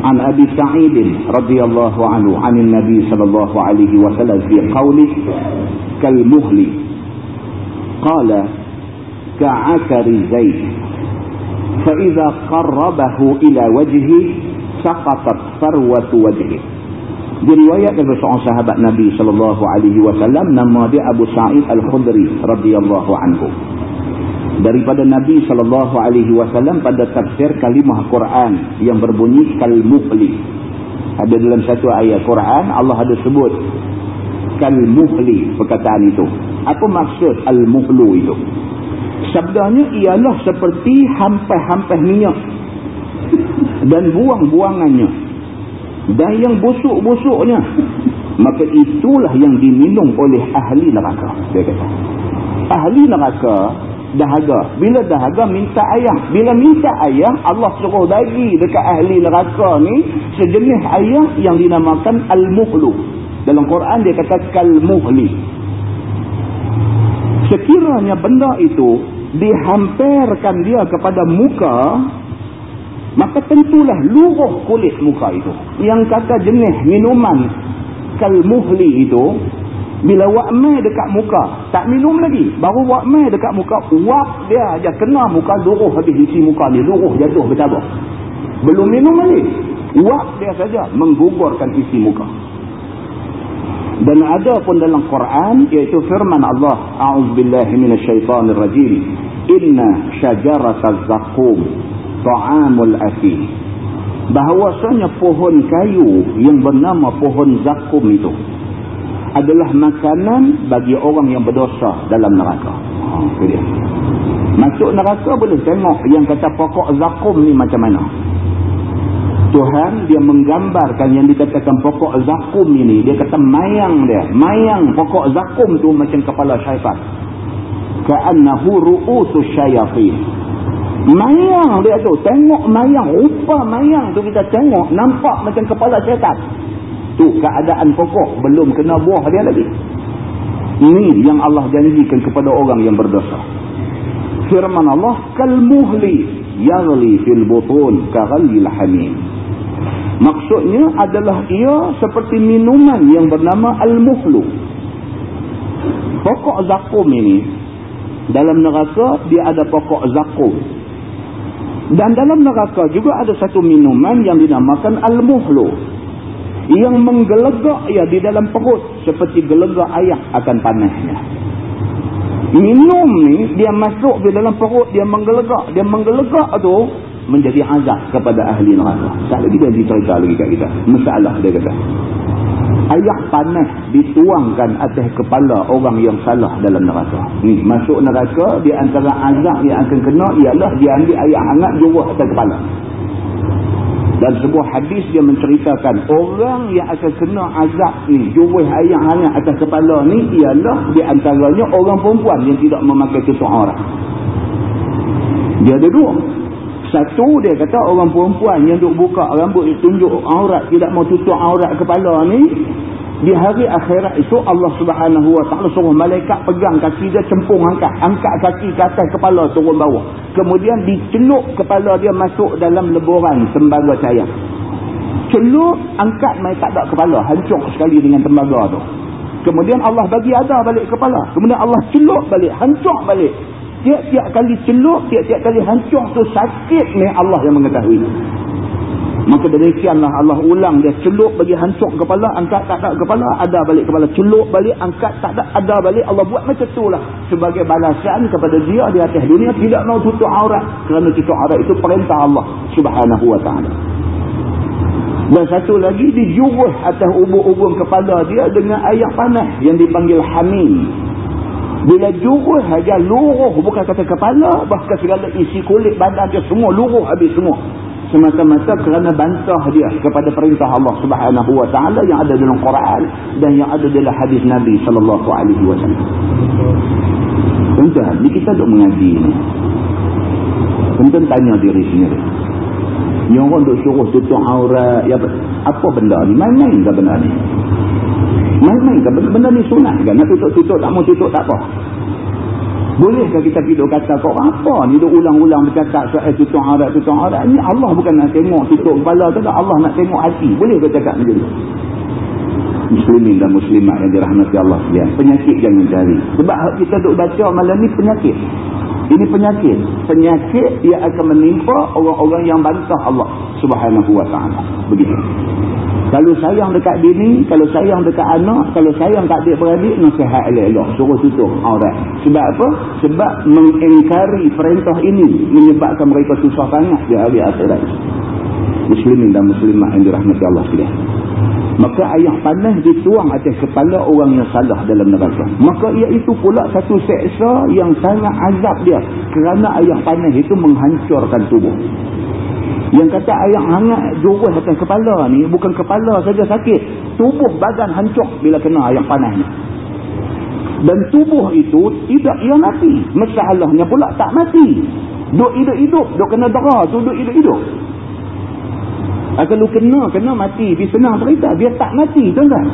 An Abi Sa'id radhiyallahu anhu anin Nabi sallallahu alaihi wasallam fi qawli kal muhli قال كعكر زيت فإذا قربه إلى وجهه سقطت فروة وجهه diriwayatkan oleh seorang sahabat Nabi sallallahu alaihi wasallam nama dia Abu Sa'id Al-Khudri radhiyallahu anhu daripada Nabi sallallahu alaihi wasallam pada tafsir kalimah Quran yang berbunyi kal-muhli ada dalam satu ayat Quran Allah ada sebut kal-muhli perkataan itu apa maksud al-muhlu itu? Sabdanya ialah seperti hampah-hampah minyak. Dan buang-buangannya. Dan yang busuk-busuknya. Maka itulah yang diminum oleh ahli neraka. Dia kata. Ahli neraka dahaga. Bila dahaga minta ayam. Bila minta ayam Allah suruh bagi dekat ahli neraka ni sejenis ayam yang dinamakan al-muhlu. Dalam Quran dia kata kal-muhli sekiranya benda itu dihampirkan dia kepada muka maka tentulah luruh kulit muka itu. Yang kata jenis minuman kalmuhli itu bila wakmai dekat muka tak minum lagi. Baru wakmai dekat muka wak dia aja kena muka luruh habis isi muka ni luruh jatuh bercabar belum minum lagi wak dia saja menggugurkan isi muka dan ada pun dalam Quran iaitu firman Allah a'udzubillahi minasyaitonirrajim inna syajarataz zaqum ta'amul afi bahwasanya pohon kayu yang bernama pohon zakum itu adalah makanan bagi orang yang berdosa dalam neraka. Ha, masuk neraka boleh tengok yang kata pokok zakum ni macam mana Tuhan dia menggambarkan yang dikatakan pokok zakum ini. Dia kata mayang dia. Mayang pokok zakum tu macam kepala syaitan. Ka'annahu ru'usu syayatin. Mayang dia tu. Tengok mayang. Rupa mayang tu kita tengok. Nampak macam kepala syaitan. Tu keadaan pokok. Belum kena buah dia lagi. Ini yang Allah janjikan kepada orang yang berdosa. Firman Allah. Kalmuhli. Yagli fil butun. Kaghalil hamim. Maksudnya adalah ia seperti minuman yang bernama Al-Muhlu. Pokok zakum ini, dalam neraka dia ada pokok zakum. Dan dalam neraka juga ada satu minuman yang dinamakan Al-Muhlu. Yang menggelegak ia di dalam perut seperti gelegak ayah akan panasnya. Minum ni dia masuk di dalam perut, dia menggelegak. Dia menggelegak tu menjadi azab kepada ahli neraka. Tak lagi dia dicerita lagi kat kita. Masalah dia kata. Ayah panas dituangkan atas kepala orang yang salah dalam neraka. Ni masuk neraka di antara azab yang akan kena ialah dia ambil ayah hangat juruh atas kepala. Dan sebuah hadis dia menceritakan orang yang akan kena azab ni juruh ayah hangat atas kepala ni ialah di antaranya orang perempuan yang tidak memakai aurat. Dia ada dua. Satu dia kata orang perempuan yang duk buka rambut tunjuk aurat tidak mau tutup aurat kepala ni di hari akhirat itu Allah Subhanahu Wa Taala suruh malaikat pegang kaki dia cempung angkat angkat kaki ke atas kepala turun bawah kemudian dicelup kepala dia masuk dalam leburan tembaga cahaya celup angkat mai tak ada kepala hancur sekali dengan tembaga tu Kemudian Allah bagi ada balik kepala. Kemudian Allah celup balik. Hancur balik. Tiap-tiap kali celup, tiap-tiap kali hancur tu sakit ni Allah yang mengetahui. Maka demikianlah Allah ulang dia celup bagi hancur kepala, angkat tak ada kepala, ada balik kepala. Celup balik, angkat tak ada, ada balik. Allah buat macam itulah. Sebagai balasan kepada dia di atas dunia tidak mau tutup aurat. Kerana tutup aurat itu perintah Allah subhanahu wa ta'ala. Dan satu lagi dijurus atas ubur-ubur kepala dia dengan air panas yang dipanggil hamil. Bila jurus saja luruh bukan kata kepala bahkan segala isi kulit badan dia semua luruh habis semua. Semata-mata kerana bantah dia kepada perintah Allah subhanahu wa ta'ala yang ada dalam Quran dan yang ada dalam hadis Nabi sallallahu alaihi wasallam. Tuan-tuan, kita duk mengaji ni. Tuan-tuan tanya diri sendiri. Yang orang duk suruh tutup aurat, ya, apa benda ni? Main-main ke benda ni? Main-main ke benda, ni sunat kan? Nak tutup-tutup, tak mau tutup, tak apa. Bolehkah kita pergi kata kau apa ni duk ulang-ulang bercakap soal tutup aurat tutup aurat ni Allah bukan nak tengok tutup kepala tu Allah nak tengok hati boleh ke cakap macam tu muslimin dan muslimat yang dirahmati Allah sekalian penyakit jangan cari sebab kita duk baca malam ni penyakit ini penyakit. Penyakit dia akan menimpa orang-orang yang bantah Allah subhanahu wa ta'ala. Begitu. Kalau sayang dekat bini, kalau sayang dekat anak, kalau sayang kat adik-beradik, nasihat elok-elok. Suruh tutup aurat. Sebab apa? Sebab mengingkari perintah ini menyebabkan mereka susah sangat di hari akhirat. Muslimin dan muslimah yang dirahmati Allah sekalian maka ayah panas dituang atas kepala orang yang salah dalam neraka maka iaitu pula satu seksa yang sangat azab dia kerana ayah panas itu menghancurkan tubuh yang kata ayah hangat jurus atas kepala ni bukan kepala saja sakit tubuh badan hancur bila kena ayah panas ni dan tubuh itu tidak ia mati masalahnya pula tak mati duk hidup-hidup duk kena darah tu duk hidup-hidup kalau kena, kena mati. Dia senang cerita. Dia tak mati, tuan-tuan.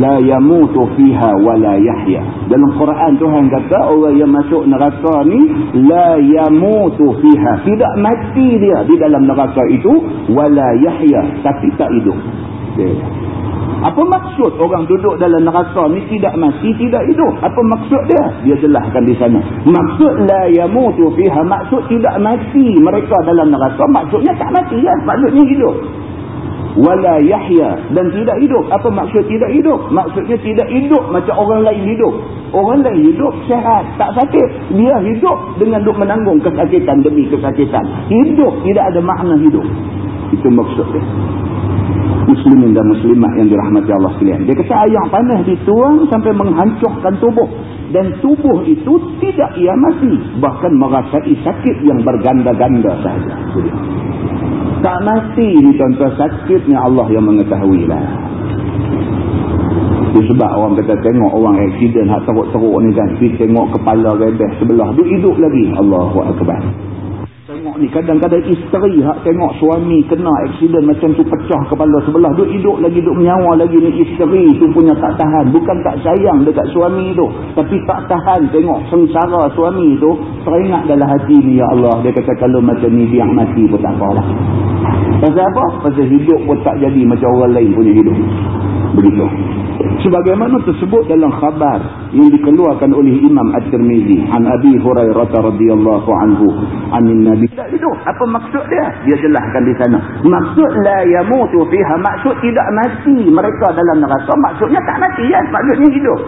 La yamutu fiha wa la yahya. Dalam Quran Tuhan kata orang yang masuk neraka ni la yamutu fiha. Tidak mati dia di dalam neraka itu wa la yahya tapi tak hidup. Okay. Apa maksud orang duduk dalam neraka ni tidak mati, tidak hidup? Apa maksud dia? Dia jelaskan di sana. Maksud la yamutu fiha. Maksud tidak mati mereka dalam neraka. Maksudnya tak mati kan? Maksudnya hidup. Wala yahya. Dan tidak hidup. Apa maksud tidak hidup? Maksudnya tidak hidup macam orang lain hidup. Orang lain hidup sehat, tak sakit. Dia hidup dengan duk menanggung kesakitan demi kesakitan. Hidup tidak ada makna hidup. Itu maksud dia muslimin dan muslimat yang dirahmati Allah sekalian. Dia kata ayam panas dituang sampai menghancurkan tubuh. Dan tubuh itu tidak ia mati. Bahkan merasai sakit yang berganda-ganda sahaja. Tak mati ni contoh sakitnya Allah yang mengetahui lah. Itu sebab orang kata tengok orang accident hak teruk-teruk ni kan. Pergi tengok kepala rebeh sebelah. Dia hidup lagi. Allahu Akbar tengok ni. Kadang-kadang isteri hak tengok suami kena aksiden macam tu pecah kepala sebelah. Duk hidup lagi duk menyawa lagi ni isteri tu punya tak tahan. Bukan tak sayang dekat suami tu tapi tak tahan tengok sengsara suami tu. Teringat dalam hati ni ya Allah. Dia kata kalau macam ni biar mati pun tak apalah pasal apa? pasal hidup pun tak jadi macam orang lain punya hidup. Begitu sebagaimana tersebut dalam khabar yang dikeluarkan oleh Imam At-Tirmizi an Abi Hurairah radhiyallahu anhu anin Nabi. Tidak hidup apa maksud dia? Dia jelaskan di sana. Maksud la yamutu fiha. Maksud tidak mati mereka dalam neraka. Maksudnya tak mati ya. Maksudnya hidup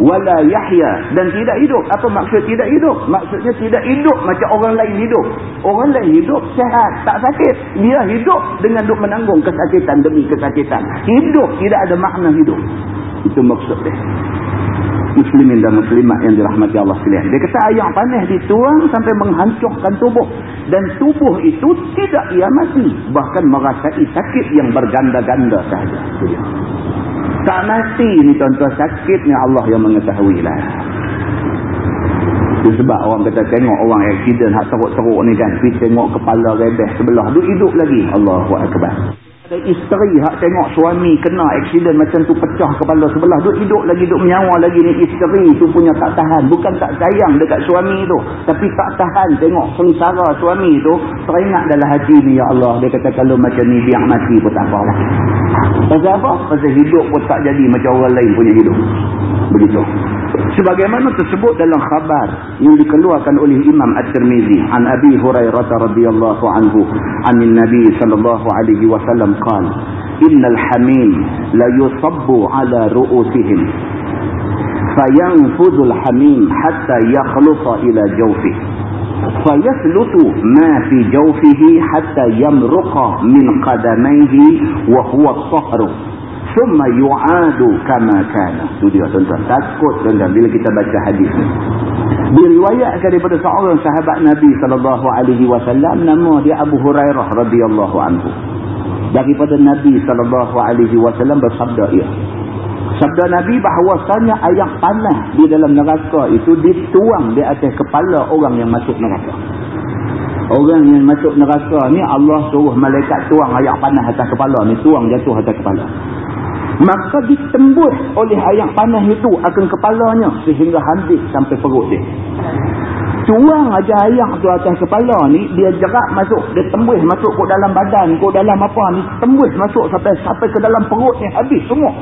wala yahya. Dan tidak hidup. Apa maksud tidak hidup? Maksudnya tidak hidup macam orang lain hidup. Orang lain hidup sehat tak sakit. Dia hidup dengan duk menanggung kesakitan demi kesakitan. Hidup tidak ada makna hidup. Itu maksud dia. Muslimin dan muslimat yang dirahmati Allah sekalian. Dia kata ayam panas dituang sampai menghancurkan tubuh. Dan tubuh itu tidak ia mati. Bahkan merasai sakit yang berganda-ganda sahaja tak mati ni tuan-tuan sakitnya Allah yang mengetahui lah. Itu sebab orang kata tengok orang accident hak teruk-teruk ni kan. Pergi tengok kepala rebeh sebelah. Dia hidup lagi. Allahu Akbar. Ada isteri hak tengok suami kena aksiden macam tu pecah kepala sebelah duk hidup lagi duk menyawa lagi ni isteri tu punya tak tahan. Bukan tak sayang dekat suami tu tapi tak tahan tengok sengsara suami tu teringat dalam hati ni ya Allah dia kata kalau macam ni biar mati pun tak apalah pasal apa? pasal hidup pun tak jadi macam orang lain punya hidup. Begitu sebagaimana tersebut dalam khabar yang dikeluarkan oleh Imam At-Tirmizi an Abi Hurairah radhiyallahu anhu an Nabi sallallahu alaihi wasallam qala innal hamim la yusabbu ala ru'usihim fayanfudhu al-hamim hatta yakhlusa ila jawfihi فيسلط ما في جوفه حتى يمرق من قدميه وهو الصهر Summa yu'adu kama kana. Itu dia tuan-tuan. Takut tuan-tuan bila kita baca hadis ni. Diriwayatkan daripada seorang sahabat Nabi SAW. Nama dia Abu Hurairah radhiyallahu anhu. Daripada Nabi SAW bersabda ia. Sabda Nabi bahawasanya ayam panah di dalam neraka itu dituang di atas kepala orang yang masuk neraka. Orang yang masuk neraka ni Allah suruh malaikat tuang ayam panah atas kepala ni. Tuang jatuh atas kepala maka ditembus oleh ayam panah itu akan kepalanya sehingga habis sampai perut dia. Tuang aja ayam tu atas kepala ni dia jerak masuk dia tembus masuk ke dalam badan ke dalam apa ni tembus masuk sampai sampai ke dalam perut ni habis semua.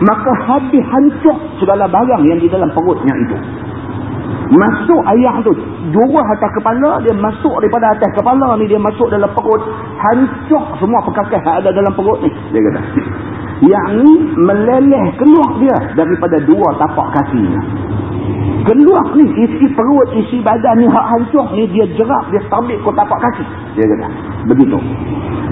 Maka habis hancur segala barang yang di dalam perutnya itu masuk ayam tu jurah atas kepala dia masuk daripada atas kepala ni dia masuk dalam perut. Hancur semua pekakah ada dalam perut ni. Dia kata yang ni meleleh keluar dia daripada dua tapak kakinya keluar ni isi perut isi badan ni hak hancur ni dia jerak dia tabik ke tapak kaki. Dia kata begitu.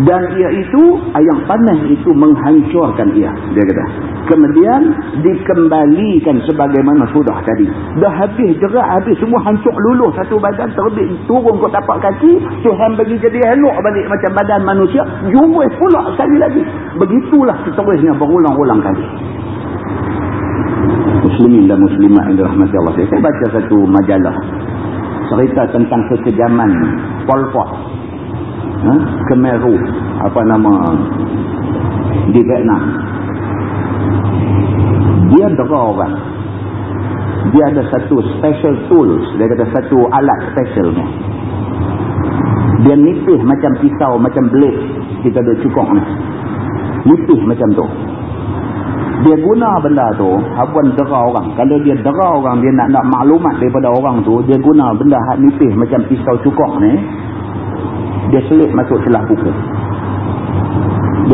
Dan ia itu ayam panas itu menghancurkan ia. Dia kata kemudian dikembalikan sebagaimana sudah tadi. Dah habis jerak habis semua hancur luluh satu badan terbit turun ke tapak kaki Tuhan bagi jadi elok balik macam badan manusia jurus pula sekali lagi. Begitulah seterusnya berulang-ulang kali muslimin dan muslimat yang dirahmati Allah. Saya baca satu majalah. Cerita tentang kekejaman Pol Pot. Ha? Kemeru. Apa nama? Di Vietnam. Dia dera orang. Dia ada satu special tools. Dia kata satu alat special ni. Dia nipis macam pisau macam blade. Kita ada cukup ni. Nipis macam tu dia guna benda tu habuan dera orang. Kalau dia dera orang dia nak nak maklumat daripada orang tu dia guna benda hak nipis macam pisau cukup ni dia selit masuk celah kuku.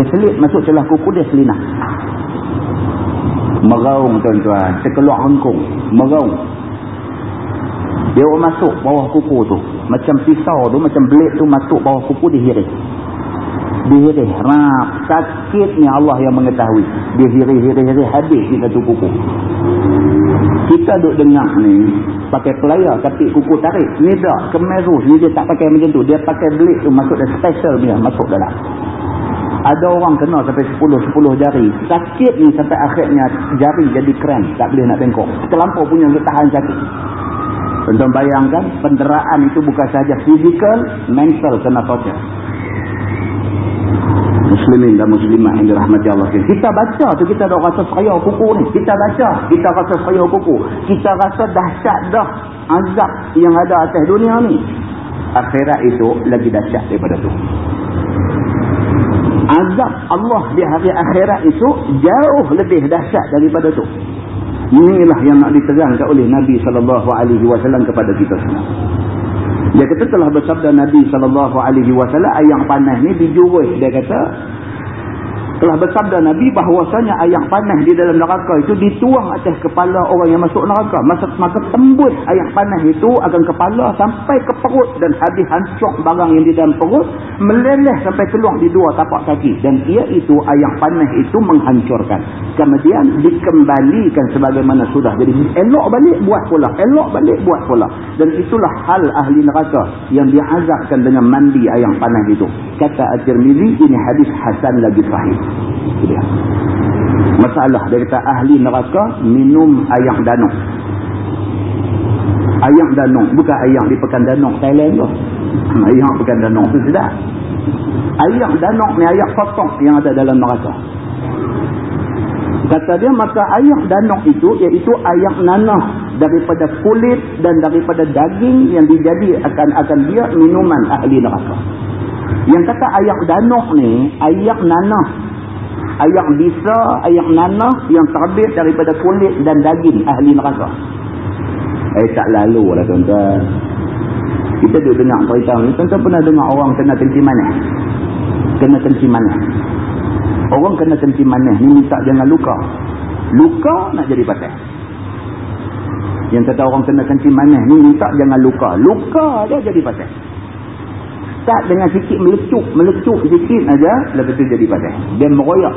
Dia selit masuk celah kuku dia selinah. Meraung tuan-tuan. Terkeluar rengkung meraung. Dia masuk bawah kuku tu. Macam pisau tu macam blade tu masuk bawah kuku dihiris dihirih rap sakitnya Allah yang mengetahui. Dihirih-hirih habis kita tu kuku. Kita duk dengar ni pakai pelayar tapi kuku tarik. Ni tak kemeru. Ni dia tak pakai macam tu. Dia pakai belit tu masuk dia special punya masuk dalam. Ada orang kena sampai 10-10 jari. Sakit ni sampai akhirnya jari jadi keren tak boleh nak bengkok terlampau punya tahan sakit. Tuan-tuan bayangkan penderaan itu bukan sahaja fizikal, mental kena torture muslimin dan muslimat yang dirahmati Allah kita baca tu kita dah rasa seraya kuku ni. Kita baca kita rasa seraya kuku. Kita rasa dahsyat dah azab yang ada atas dunia ni. Akhirat itu lagi dahsyat daripada tu. Azab Allah di hari akhirat itu jauh lebih dahsyat daripada tu. Inilah yang nak diterangkan oleh Nabi SAW kepada kita semua dia kata telah bersabda Nabi SAW ayam panas ni dijurus. Dia kata telah bersabda Nabi bahawasanya ayam panas di dalam neraka itu dituang atas kepala orang yang masuk neraka. Masa, maka tembus ayam panas itu akan kepala sampai ke perut dan habis hancur barang yang di dalam perut. Meleleh sampai keluar di dua tapak kaki. Dan ia itu ayam panas itu menghancurkan. Kemudian dikembalikan sebagaimana sudah. Jadi elok balik buat pula. Elok balik buat pula. Dan itulah hal ahli neraka yang diazabkan dengan mandi ayam panas itu. Kata At-Tirmizi ini hadis Hasan lagi sahih dia. Masalah dia kata ahli neraka minum ayam danuk. Ayam danuk bukan ayam di pekan danuk Thailand tu. Ayam pekan danuk tu sedap. Ayak danok ni ayak kotok yang ada dalam neraka. Kata dia maka ayak danok itu iaitu ayak nanah daripada kulit dan daripada daging yang dijadi akan akan dia minuman ahli neraka. Yang kata ayak danok ni ayak nanah ayak bisa, ayak nanah yang terbit daripada kulit dan daging ahli neraka. Eh tak lalu lah tuan-tuan. Kita duduk dengar cerita ni. Tuan-tuan pernah dengar orang kena kencing manis? Kena kencing manis. Orang kena kencing manis ni minta jangan luka. Luka nak jadi patah. Yang kata orang kena kencing manis ni minta jangan luka. Luka dia jadi patah. Start dengan sikit melecup. Melecup sikit aja Lepas tu jadi patah. Dia meroyak.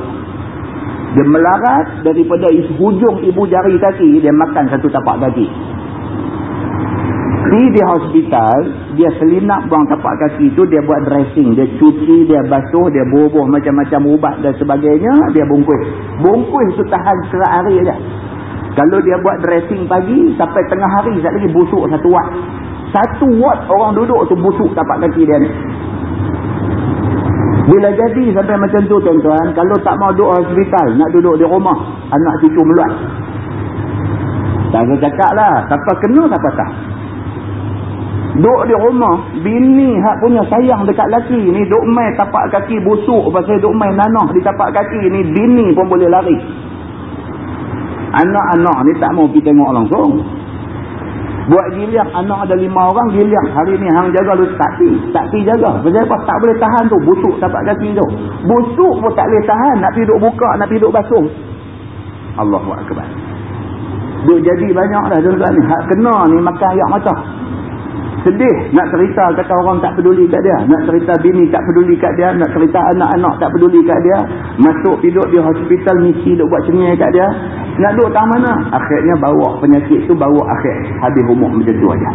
Dia melarat daripada hujung ibu jari kaki. Dia makan satu tapak kaki. Pergi di hospital, dia selinap buang tapak kaki tu, dia buat dressing. Dia cuci, dia basuh, dia bubuh macam-macam ubat dan sebagainya, dia bungkus. Bungkus tu tahan serak hari aja. Kalau dia buat dressing pagi, sampai tengah hari, sekali lagi busuk satu watt. Satu watt orang duduk tu busuk tapak kaki dia ni. Bila jadi sampai macam tu tuan-tuan, kalau tak mau duduk hospital, nak duduk di rumah, anak cucu meluat. Tak ada cakap lah. Siapa kena, siapa tak. Duk di rumah, bini hak punya sayang dekat laki ni, duk main tapak kaki busuk pasal duk main nanah di tapak kaki ni, bini pun boleh lari. Anak-anak ni tak mau pergi tengok langsung. Buat giliak, anak ada lima orang, giliak. Hari ni hang jaga lu tak pi, tak pi jaga. Pasal apa? Tak boleh tahan tu, busuk tapak kaki tu. Busuk pun tak boleh tahan, nak pergi duk buka, nak pergi duk basuh. Allahu Akbar. Duk jadi banyak dah tuan-tuan ni. Hak kena ni makan ayak macam sedih. Nak cerita kata orang tak peduli kat dia. Nak cerita bini tak peduli kat dia. Nak cerita anak-anak tak peduli kat dia. Masuk tidur di hospital misi duk buat cengih kat dia. Nak duduk tak mana? Akhirnya bawa penyakit tu bawa akhir. Habis umur macam tu aja.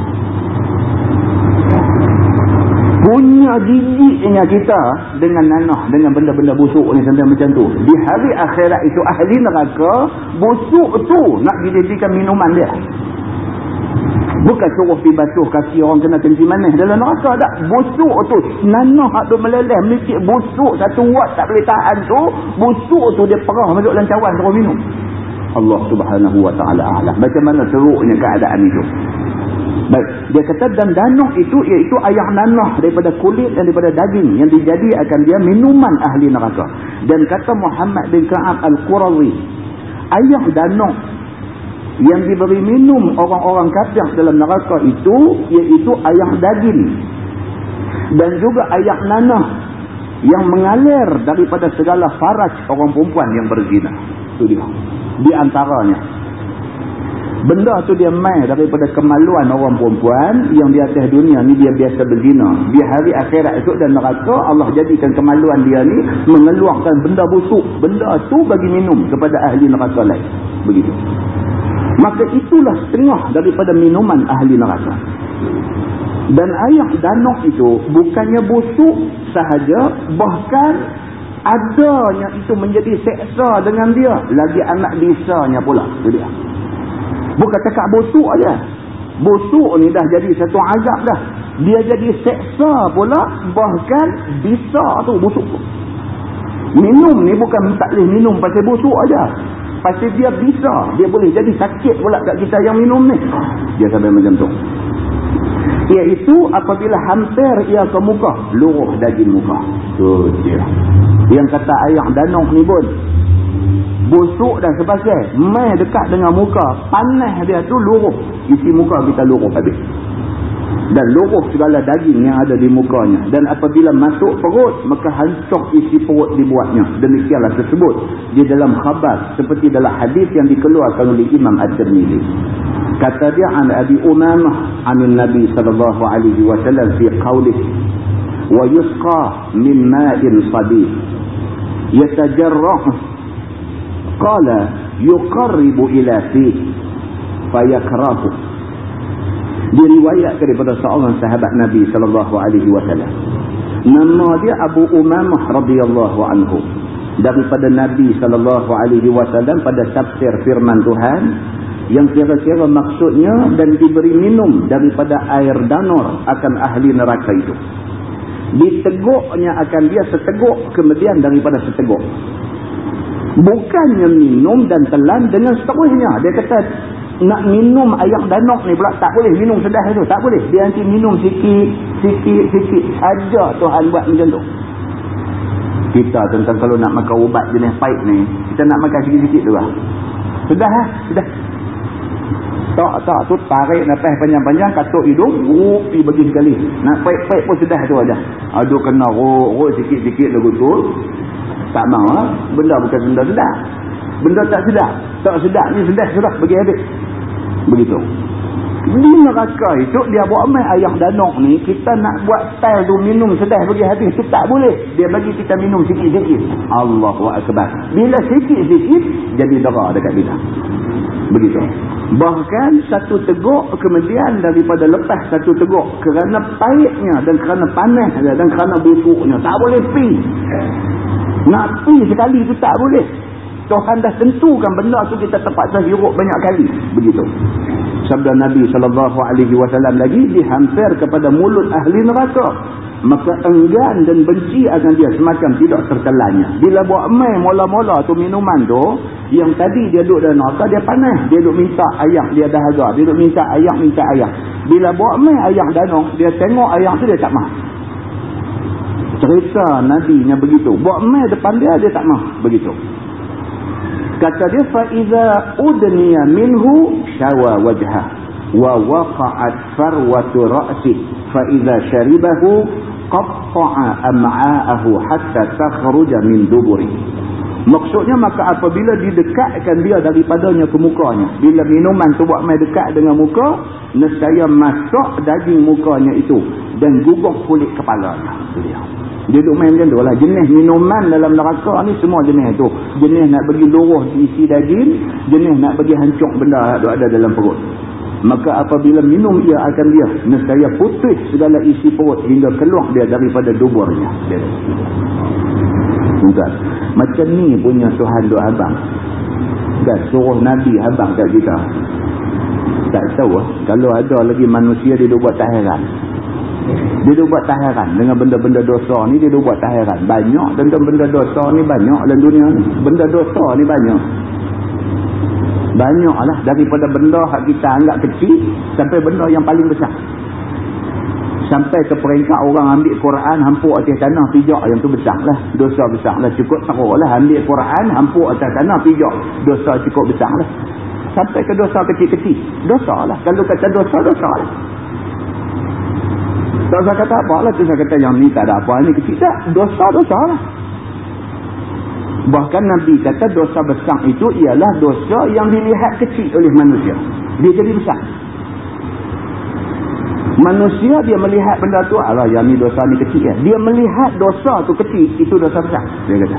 Punya jijiknya kita dengan nanah dengan benda-benda busuk ni sampai macam tu. Di hari akhirat itu ahli neraka busuk tu nak dijadikan minuman dia Bukan suruh pergi basuh kaki orang kena kencing manis. Dalam neraka tak. Busuk tu. Nanah tu meleleh. Melicik busuk. Satu watt tak boleh tahan tu. Busuk tu dia perah masuk dalam cawan terus minum. Allah subhanahu wa ta'ala a'lam. Macam mana teruknya keadaan itu. Baik. Dia kata dan danuk itu iaitu ayah nanah daripada kulit dan daripada daging. Yang dijadi akan dia minuman ahli neraka. Dan kata Muhammad bin Ka'ab al-Qurawi. Ayah danuk yang diberi minum orang-orang kafir dalam neraka itu iaitu ayam daging. Dan juga ayam nanah yang mengalir daripada segala faraj orang perempuan yang berzina. Itu dia. Di antaranya. Benda tu dia main daripada kemaluan orang perempuan yang di atas dunia ni dia biasa berzina. Di hari akhirat itu dan neraka Allah jadikan kemaluan dia ni mengeluarkan benda busuk. Benda tu bagi minum kepada ahli neraka lain. Begitu Maka itulah setengah daripada minuman ahli neraka. Dan air danuk itu bukannya busuk sahaja, bahkan adanya itu menjadi seksa dengan dia. Lagi anak bisanya pula. Itu dia. Bukan cakap busuk aja. Busuk ni dah jadi satu azab dah. Dia jadi seksa pula, bahkan bisa tu busuk. Minum ni bukan tak boleh minum pasal busuk aja. Pasti dia bisa. Dia boleh jadi sakit pula kat kita yang minum ni. Dia sampai macam tu. Iaitu apabila hampir ia ke muka. Luruh daging muka. Tu dia. Yang kata ayah danong ni pun. Busuk dan sebagainya. Mai dekat dengan muka. Panas dia tu luruh. Isi muka kita luruh habis dan luruh segala daging yang ada di mukanya. Dan apabila masuk perut maka hancur isi perut dibuatnya. Demikianlah tersebut. Di dalam khabar seperti dalam hadis yang dikeluarkan oleh Imam Ad-Tirmizi kata dia an Abi Umamah anin Nabi sallallahu alaihi wasallam fi qawlih wa yusqa min ma'in sadid yatajarrah. Qala yuqarribu ila fi fayakrahu diriwayatkan daripada seorang sahabat Nabi sallallahu alaihi wasallam. Nama dia Abu Umamah radhiyallahu anhu. Daripada Nabi sallallahu alaihi wasallam pada tafsir firman Tuhan yang kira-kira maksudnya dan diberi minum daripada air danur akan ahli neraka itu. Diteguknya akan dia seteguk kemudian daripada seteguk. Bukannya minum dan telan dengan seterusnya. Dia kata nak minum air danok ni pula tak boleh minum sedah itu. Tak boleh. Dia nanti minum sikit, sikit, sikit. Saja Tuhan buat macam tu. Kita tentang kalau nak makan ubat jenis paip ni, kita nak makan sikit-sikit tu lah. Sudah lah. Sudah. Tak, tak. Tu tarik nafas panjang-panjang, katuk hidung, rupi bagi sekali. Nak paip-paip pun sudah tu aja. Aduh kena ruk-ruk sikit-sikit lagu tu. Tak mau lah. Benda bukan benda sedap. Benda tak sedap. Tak sedap ni sedap sudah bagi habis. Begitu. Di neraka itu dia buat main ayam danok ni kita nak buat style tu minum sedih bagi habis itu tak boleh. Dia bagi kita minum sikit-sikit. Allahu akbar. Bila sikit-sikit jadi darah dekat kita. Begitu. Bahkan satu teguk kemudian daripada lepas satu teguk kerana pahitnya dan kerana panasnya dan kerana busuknya tak boleh pi. Nak pi sekali tu tak boleh. Tuhan dah tentukan benda tu kita terpaksa hirup banyak kali. Begitu. Sabda Nabi SAW lagi dihampir kepada mulut ahli neraka. Maka enggan dan benci akan dia semacam tidak tertelannya. Bila buat main mula-mula tu minuman tu. Yang tadi dia duduk dalam neraka dia panas. Dia duduk minta ayam dia dahaga. Dia duduk minta ayam minta ayam. Bila buat main ayam danong dia tengok ayam tu dia tak mah. Cerita Nabi nya begitu. Buat main depan dia dia tak mah. Begitu kata dia fa iza udniya minhu shawa wajha wa waqa'at farwatu ra'si fa iza sharibahu qatta'a am'a'ahu hatta takhruja min duburi. Maksudnya maka apabila didekatkan dia daripadanya ke mukanya bila minuman tu buat mai dekat dengan muka nescaya masuk daging mukanya itu dan gugur kulit kepalanya. Dia dia duduk main macam tu lah. Jenis minuman dalam neraka ni semua jenis tu. Jenis nak bagi luruh isi daging. Jenis nak bagi hancur benda yang ada dalam perut. Maka apabila minum ia akan dia. Nescaya putih segala isi perut hingga keluar dia daripada duburnya. Tuan. Macam ni punya Tuhan doa abang. Dan suruh Nabi abang kat kita. Tak tahu lah. Kalau ada lagi manusia dia buat tak heran. Dia dah buat tahiran dengan benda-benda dosa ni dia dah buat tahiran. Banyak tentang benda dosa ni banyak dalam dunia ni. Benda dosa ni banyak. Banyaklah daripada benda yang kita anggap kecil sampai benda yang paling besar. Sampai ke peringkat orang ambil Quran hampuk atas tanah pijak yang tu besar lah. Dosa besar lah. Cukup teruk lah. Ambil Quran hampuk atas tanah pijak. Dosa cukup besar lah. Sampai ke dosa kecil-kecil. Dosa lah. Kalau kata dosa, dosa lah. Usah kata apa lah. Saya kata yang ni tak ada apa. Ni kecil tak. Dosa-dosa lah. Bahkan Nabi kata dosa besar itu ialah dosa yang dilihat kecil oleh manusia. Dia jadi besar. Manusia dia melihat benda tu. Alah yang ni dosa ni kecil ya. Dia melihat dosa tu kecil. Itu dosa besar. Dia kata.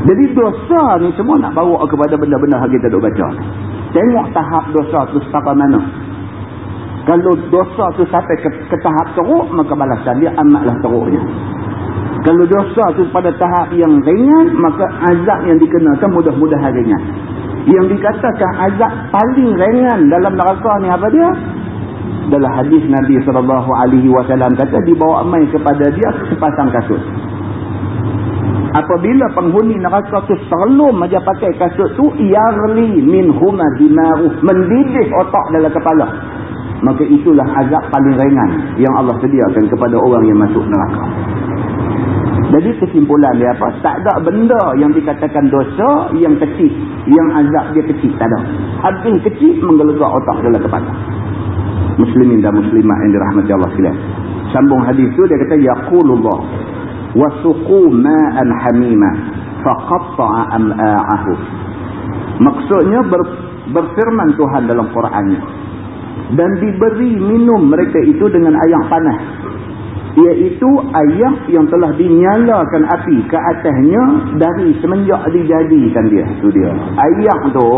Jadi dosa ni semua nak bawa kepada benda-benda yang kita duk baca. Tengok tahap dosa tu sampai mana. Kalau dosa tu sampai ke, ke tahap teruk, maka balasan dia amatlah teruknya. Kalau dosa tu pada tahap yang ringan, maka azab yang dikenakan mudah-mudahan ringan. Yang dikatakan azab paling ringan dalam neraka ni apa dia? Dalam hadis Nabi SAW kata, dibawa main kepada dia sepasang kasut. Apabila penghuni neraka tu serlum aja pakai kasut tu, yarli min huma dimaruh. Mendidih otak dalam kepala maka itulah azab paling ringan yang Allah sediakan kepada orang yang masuk neraka. Jadi kesimpulan dia apa? Tak ada benda yang dikatakan dosa yang kecil. Yang azab dia kecil. Tak ada. Habis kecil menggelegak otak dalam kepala. Muslimin dan muslimah yang dirahmati Allah sekalian. Sambung hadis tu dia kata yaqulullah wasuqu ma'an hamima faqatta'a am'a'ahu. Maksudnya ber, berfirman Tuhan dalam Qurannya dan diberi minum mereka itu dengan air panas. Iaitu air yang telah dinyalakan api ke atasnya dari semenjak dijadikan dia. Itu dia. Air tu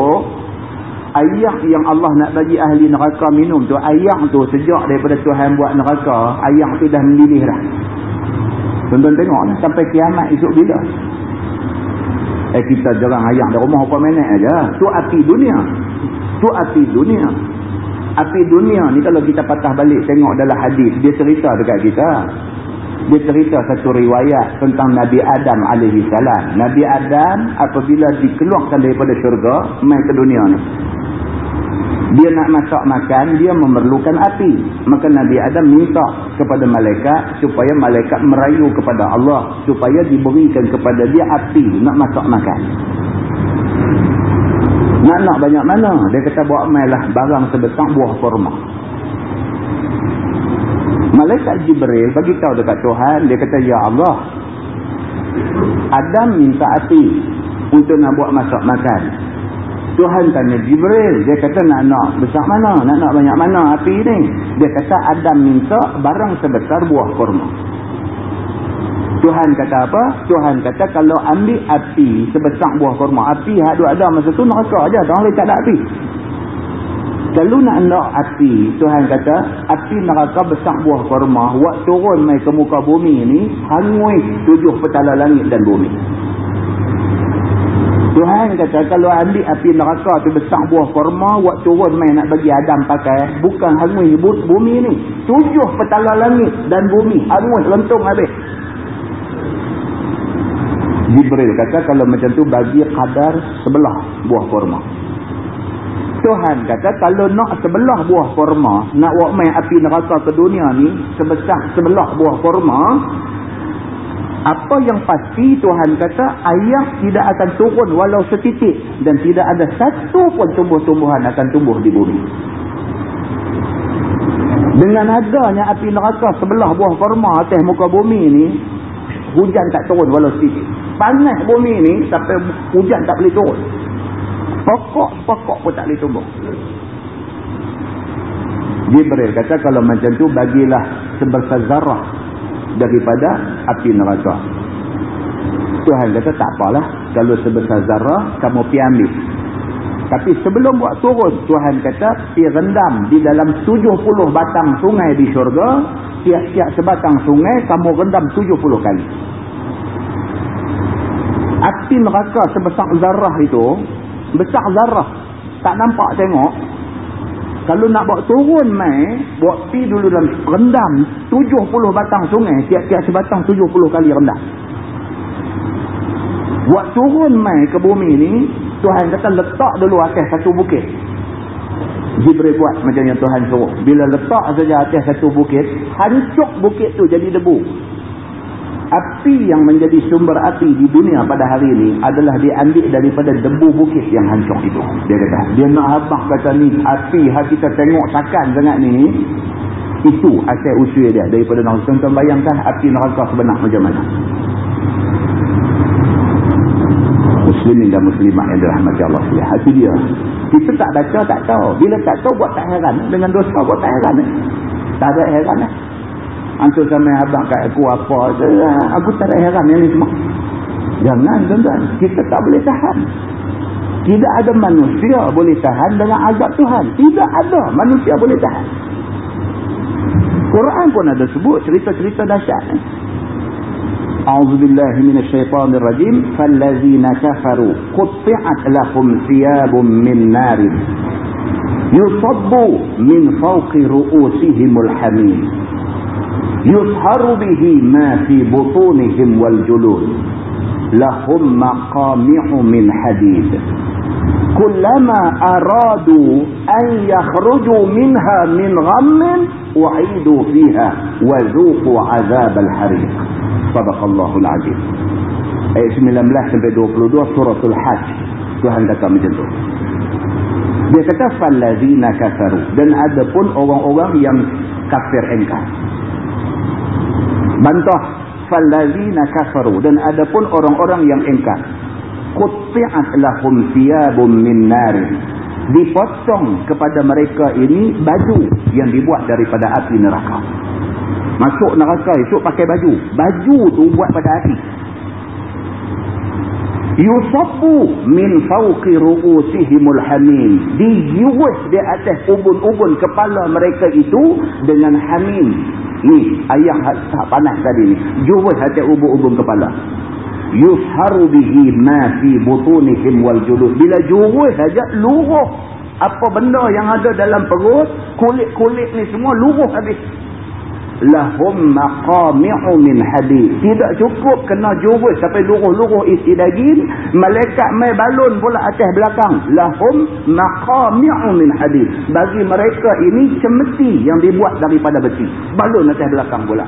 air yang Allah nak bagi ahli neraka minum tu air tu sejak daripada Tuhan buat neraka air tu dah mendidih dah. Tuan-tuan tengok sampai kiamat esok bila? Eh kita jarang ayam di rumah apa minit aja. Tu api dunia. Tu api dunia Api dunia ni kalau kita patah balik tengok dalam hadis, dia cerita dekat kita. dia cerita satu riwayat tentang Nabi Adam alaihi salam. Nabi Adam apabila dikeluarkan daripada syurga mai ke dunia ni. Dia nak masak makan, dia memerlukan api. Maka Nabi Adam minta kepada malaikat supaya malaikat merayu kepada Allah supaya diberikan kepada dia api nak masak makan. Nak nak banyak mana? Dia kata bawa mailah barang sebesar buah kurma. Malaikat Jibril bagi tahu dekat Tuhan, dia kata, Ya Allah, Adam minta api untuk nak buat masak makan. Tuhan tanya Jibril, dia kata nak nak besar mana? Nak nak banyak mana api ni? Dia kata Adam minta barang sebesar buah kurma. Tuhan kata apa? Tuhan kata kalau ambil api sebesar buah kurma, api yang ada masa tu neraka aja, tak boleh tak ada api. Kalau nak nak api, Tuhan kata, api neraka besar buah korma, buat turun mai ke muka bumi ni, hangui tujuh petala langit dan bumi. Tuhan kata, kalau ambil api neraka tu besar buah korma, buat turun mai nak bagi Adam pakai, bukan hangui bumi ni. Tujuh petala langit dan bumi, hangui lentung habis. Jibril kata, kalau macam tu bagi kadar sebelah buah korma. Tuhan kata kalau nak sebelah buah korma, nak buat main api neraka ke dunia ni, sebesar sebelah buah korma, apa yang pasti Tuhan kata, ayah tidak akan turun walau setitik dan tidak ada satu pun tumbuh-tumbuhan akan tumbuh di bumi. Dengan adanya api neraka sebelah buah korma atas muka bumi ni, hujan tak turun walau setitik. Panas bumi ni sampai hujan tak boleh turun. Pokok-pokok pun tak boleh tumbuh. Jibril kata kalau macam tu bagilah sebesar zarah daripada api neraka. Tuhan kata tak apalah. Kalau sebesar zarah kamu pergi ambil. Tapi sebelum buat turun Tuhan kata pergi rendam di dalam 70 batang sungai di syurga. Tiap-tiap sebatang sungai kamu rendam 70 kali. Api neraka sebesar zarah itu besar zarah. Tak nampak tengok. Kalau nak buat turun mai buat pi dulu dan rendam 70 batang sungai tiap-tiap sebatang 70 kali rendam. Buat turun mai ke bumi ni Tuhan kata letak dulu atas satu bukit. Jibril buat macam yang Tuhan suruh. Bila letak saja atas satu bukit hancur bukit tu jadi debu api yang menjadi sumber api di dunia pada hari ini adalah diambil daripada debu bukit yang hancur itu. Dia kata, dia nak habah kata ni, api yang kita tengok sakan sangat ni, itu asal usul dia daripada neraka. Tuan-tuan bayangkan api neraka sebenar macam mana. Muslimin dan muslimah yang dirahmati Allah SWT. Hati dia. Kita tak baca, tak tahu. Bila tak tahu, buat tak heran. Dengan dosa, buat tak heran. Tak ada heran. Antara sama abang kat aku apa. Aku tak ada heran yang ni semua. Jangan tuan-tuan. Kita tak boleh tahan. Tidak ada manusia boleh tahan dengan azab Tuhan. Tidak ada manusia boleh tahan. Quran pun ada sebut cerita-cerita dahsyat. A'udzubillahi minasyaitonirrajim. Fallazina kafaru qutti'at lahum thiyabun min narin. Yusabbu min fawqi ru'usihimul hamim. يصهر به ما في بطونهم والجلود. لهم مقامع من حديد. كلما أرادوا أن يخرجوا منها من غم أعيدوا فيها وذوقوا عذاب الحريق. صدق الله العظيم. 19 sampai 22 suratul hajj. Tuhan kata macam tu dia kata fallazina kafaru. Dan ada pun orang-orang yang kafir engkar bantah fallazina kafaru. Dan adapun orang-orang yang engkar qutti'at lahum thiyabun min nar. Dipotong kepada mereka ini baju yang dibuat daripada api neraka. Masuk neraka itu pakai baju. Baju tu buat pada api. Yusabu min fawqi ru'usihimul hamim. Dijuwes di atas ubun-ubun kepala mereka itu dengan hamim ni ayah tak panas tadi ni. Juwes atas ubun-ubun kepala. Yusharu bihi ma fi butunihim wal julud. Bila juwes saja luruh apa benda yang ada dalam perut kulit-kulit ni semua luruh habis lahum maqami'u min hadid tidak cukup kena jurus sampai luruh-luruh isi daging malaikat mai balon pula atas belakang. Lahum maqami'u min hadid bagi mereka ini cemeti yang dibuat daripada besi. Balon atas belakang pula.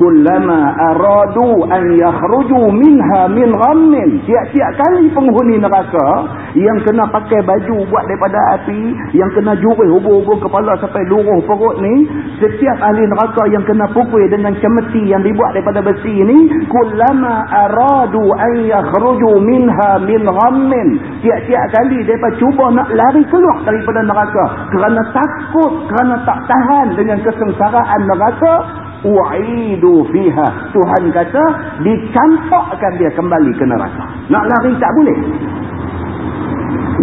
Kullama aradu an yakhruju minha min ghammin. Tiap-tiap kali penghuni neraka yang kena pakai baju buat daripada api yang kena jurus hubung-hubung kepala sampai luruh perut ni setiap ahli neraka yang kena pukul dengan cemeti yang dibuat daripada besi ni kullama aradu an yakhruju minha min ghammin. Tiap-tiap kali mereka cuba nak lari keluar daripada neraka kerana takut kerana tak tahan dengan kesengsaraan neraka u'idu fiha. Tuhan kata dicampakkan dia kembali ke neraka. Nak lari tak boleh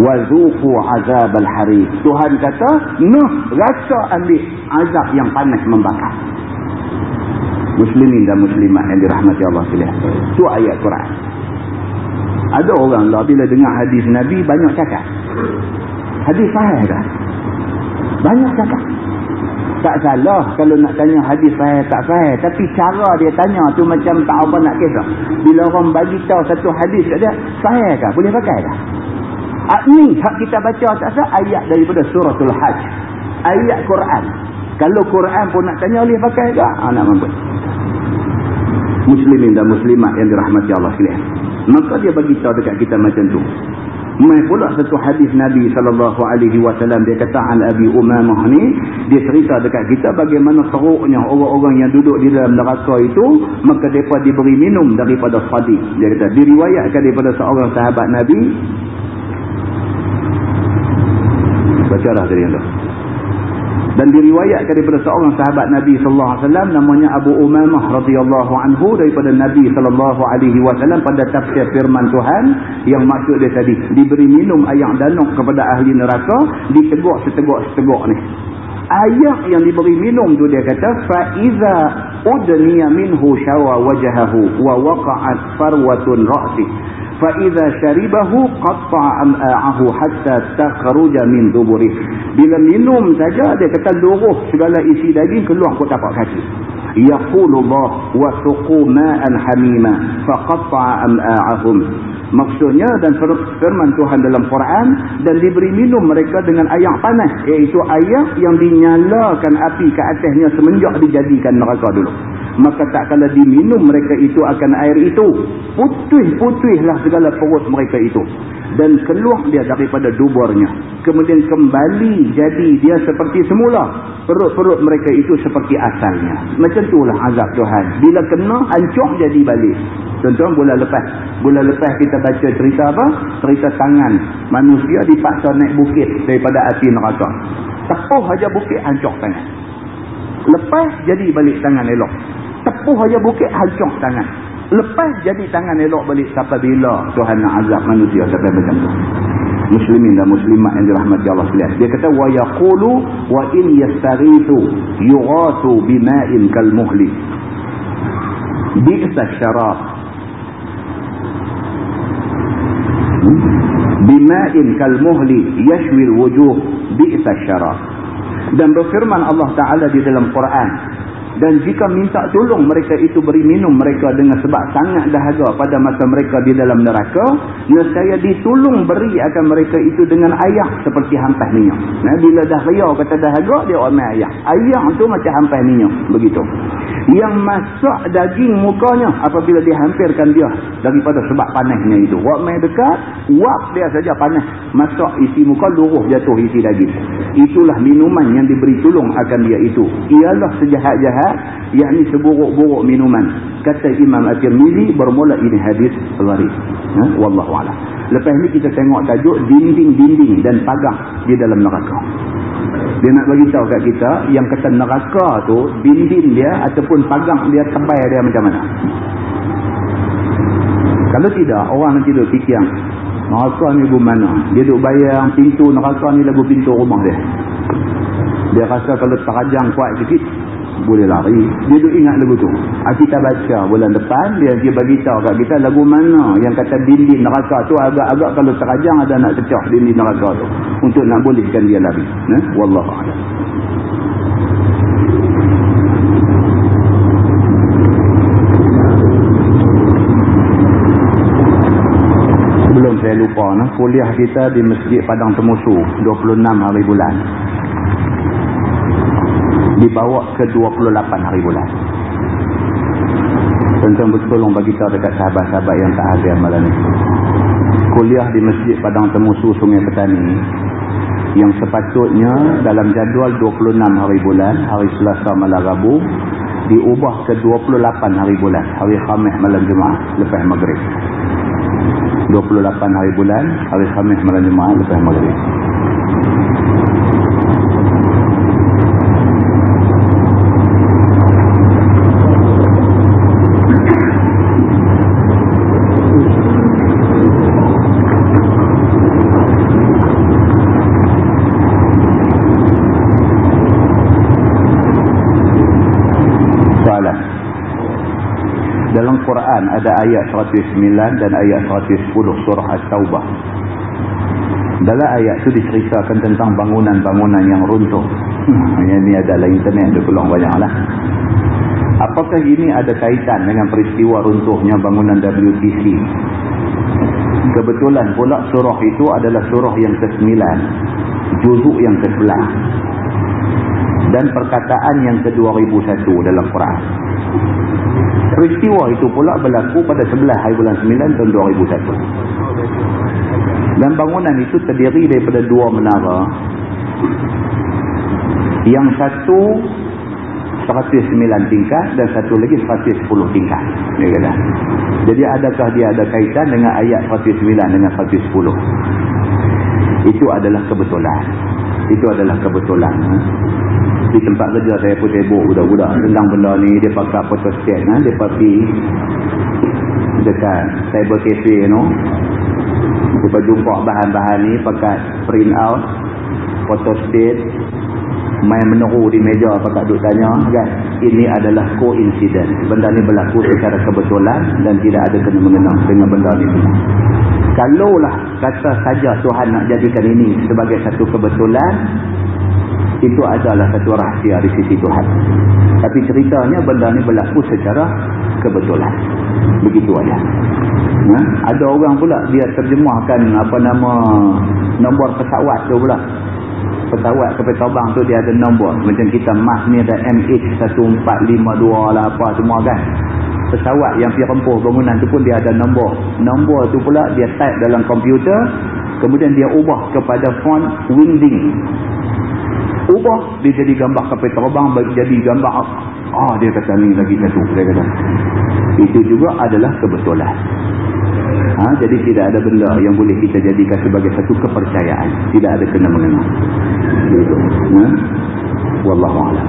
wazuqu azab al-harib Tuhan kata noh rasa ambil azab yang panas membakar. Muslimin dan muslimat yang dirahmati Allah sekalian. Tu ayat Quran. Ada orang lah bila dengar hadis Nabi banyak cakap. Hadis sahih dah. Banyak cakap. Tak salah kalau nak tanya hadis sahih tak sahih. Tapi cara dia tanya tu macam tak apa nak kisah. Bila orang bagi tahu satu hadis kat dia sahih kah boleh pakai dah ah, ni hak kita baca sah? Ayat daripada suratul hajj. Ayat Quran. Kalau Quran pun nak tanya boleh pakai tak ha, nak mampu. Muslimin dan muslimat yang dirahmati Allah sekalian. Maka dia bagi tahu dekat kita macam tu. Mai pula satu hadis Nabi sallallahu alaihi wasallam dia kata an Abi Umamah ni dia cerita dekat kita bagaimana teruknya orang-orang yang duduk di dalam neraka itu maka depa diberi minum daripada sadiq. Dia kata diriwayatkan daripada seorang sahabat Nabi bacalah tadi tu dan diriwayatkan daripada seorang sahabat Nabi sallallahu alaihi wasallam namanya Abu Umamah radhiyallahu anhu daripada Nabi sallallahu alaihi wasallam pada tafsir firman Tuhan yang maksud dia tadi diberi minum air danuk kepada ahli neraka diteguk seteguk-seteguk ni. Ayat yang diberi minum tu dia kata fa iza udniya minhu shawa wajhahu wa waqa'at farwatun ra'si faida syaribahu قَطَّعَ أَمْآَهُ hatta takhruja min duburih Bila minum saja, dia kata luruh segala isi daging keluar ke tapak kaki. wa اللَّهُ ma'an hamima, fa فَقَطَّعَ أَمْآَهُمْ Maksudnya dan firman Tuhan dalam Quran dan diberi minum mereka dengan air panas iaitu air yang dinyalakan api ke atasnya semenjak dijadikan neraka dulu maka tak kala diminum mereka itu akan air itu putih-putihlah segala perut mereka itu. Dan keluar dia daripada duburnya kemudian kembali jadi dia seperti semula. Perut-perut mereka itu seperti asalnya. Macam itulah azab Tuhan. Bila kena hancur jadi balik. Tuan-tuan bulan lepas. Bulan lepas kita baca cerita apa? Cerita tangan. Manusia dipaksa naik bukit daripada api neraka. Tepuh aja bukit hancur tangan. Lepas jadi balik tangan elok tepuh aja bukit hancur tangan. Lepas jadi tangan elok balik sampai bila Tuhan nak azab manusia sampai macam tu? Muslimin dan muslimat yang dirahmati Allah sekalian. Dia kata wa yaqulu wa in yastaghithu yughathu bima'in kalmuhli bi'sa syarab. Hmm? bima'in kalmuhli yashwi alwujuh bi'sa syarab. Dan berfirman Allah Taala di dalam Quran dan jika minta tolong mereka itu beri minum mereka dengan sebab sangat dahaga pada masa mereka di dalam neraka nescaya ditolong beri akan mereka itu dengan ayah seperti hampas minyak. Nah, bila dah riau kata dahaga dia ambil ayah ayah tu macam hampas minyak begitu. Yang masak daging mukanya apabila dihampirkan dia daripada sebab panasnya itu. Wak main dekat wak dia saja panas. Masak isi muka luruh jatuh isi daging. Itulah minuman yang diberi tolong akan dia itu. Ialah sejahat-jahat yakni seburuk-buruk minuman. Kata Imam At-Tirmizi bermula ini hadis gharib ha? wallahu a'lam. Lepas ni kita tengok tajuk dinding-dinding dan pagar di dalam neraka. Dia nak bagi tahu kat kita yang kata neraka tu dinding dia ataupun pagar dia tebal dia macam mana? Kalau tidak orang nanti duduk fikir neraka ni ibu mana? Dia duduk bayang pintu neraka ni lagu pintu rumah dia. Dia rasa kalau terajang kuat sikit boleh lari. Dia duk ingat lagu tu. Ah, kita baca bulan depan, dia, dia beritahu kat kita lagu mana yang kata dinding neraka tu agak-agak kalau terajang ada nak pecah dinding neraka tu. Untuk nak bolehkan dia lari. Eh? Wallah. Belum saya lupa, nah, kuliah kita di Masjid Padang Temusu 26 hari bulan dibawa ke 28 hari bulan. Tentang betul tolong bagi tahu dekat sahabat-sahabat yang tak hadir malam ni. Kuliah di Masjid Padang Temusu Sungai Petani yang sepatutnya dalam jadual 26 hari bulan hari Selasa malam Rabu diubah ke 28 hari bulan hari Khamis malam Jumaat lepas Maghrib. 28 hari bulan hari Khamis malam Jumaat lepas Maghrib Quran ada ayat 109 dan ayat 110 surah At-Taubah. Dalam ayat itu diceritakan tentang bangunan-bangunan yang runtuh. Hmm, ini adalah internet ada peluang banyaklah. Apakah ini ada kaitan dengan peristiwa runtuhnya bangunan WTC? Kebetulan pula surah itu adalah surah yang ke-9. Juzuk yang ke-11. Dan perkataan yang ke-2001 dalam Quran. Peristiwa itu pula berlaku pada 11 hari bulan 9 tahun 2001. Dan bangunan itu terdiri daripada dua menara. Yang satu 109 tingkat dan satu lagi 110 tingkat. Dia kata. Jadi adakah dia ada kaitan dengan ayat 109 dengan 110? Itu adalah kebetulan. Itu adalah kebetulan. Di tempat kerja saya pun sibuk budak-budak tentang benda ni. Dia pakai photostat. Ha? Dia pergi dekat cyber cafe no. Dia jumpa bahan-bahan ni pakai print out. Photostat. Main meneru di meja pakai duduk tanya. Kan? Ini adalah coincidence. Benda ni berlaku secara kebetulan dan tidak ada kena-mengena dengan benda ni semua. Kalaulah kata saja Tuhan nak jadikan ini sebagai satu kebetulan, itu adalah satu rahsia di sisi Tuhan. Tapi ceritanya benda ni berlaku secara kebetulan. Begitu aja. Ha? Ada orang pula dia terjemahkan apa nama nombor pesawat tu pula. Pesawat sampai terbang tu dia ada nombor. Macam kita mas ni ada MH1452 lah apa semua kan. Pesawat yang pergi rempuh bangunan tu pun dia ada nombor. Nombor tu pula dia type dalam komputer. Kemudian dia ubah kepada font wingding ubah dia jadi gambar kapal terbang jadi gambar ah dia kata ni lagi satu dia kata. Itu juga adalah kebetulan. Ha, jadi tidak ada benda yang boleh kita jadikan sebagai satu kepercayaan. Tidak ada kena mengena gitu. Ha? wallahualam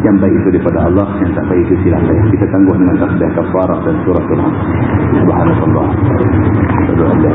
yang baik itu daripada Allah yang tak baik itu silahkan kita tangguh dengan tasbih kafarah dan surah surah subhanallah. Subhanallah.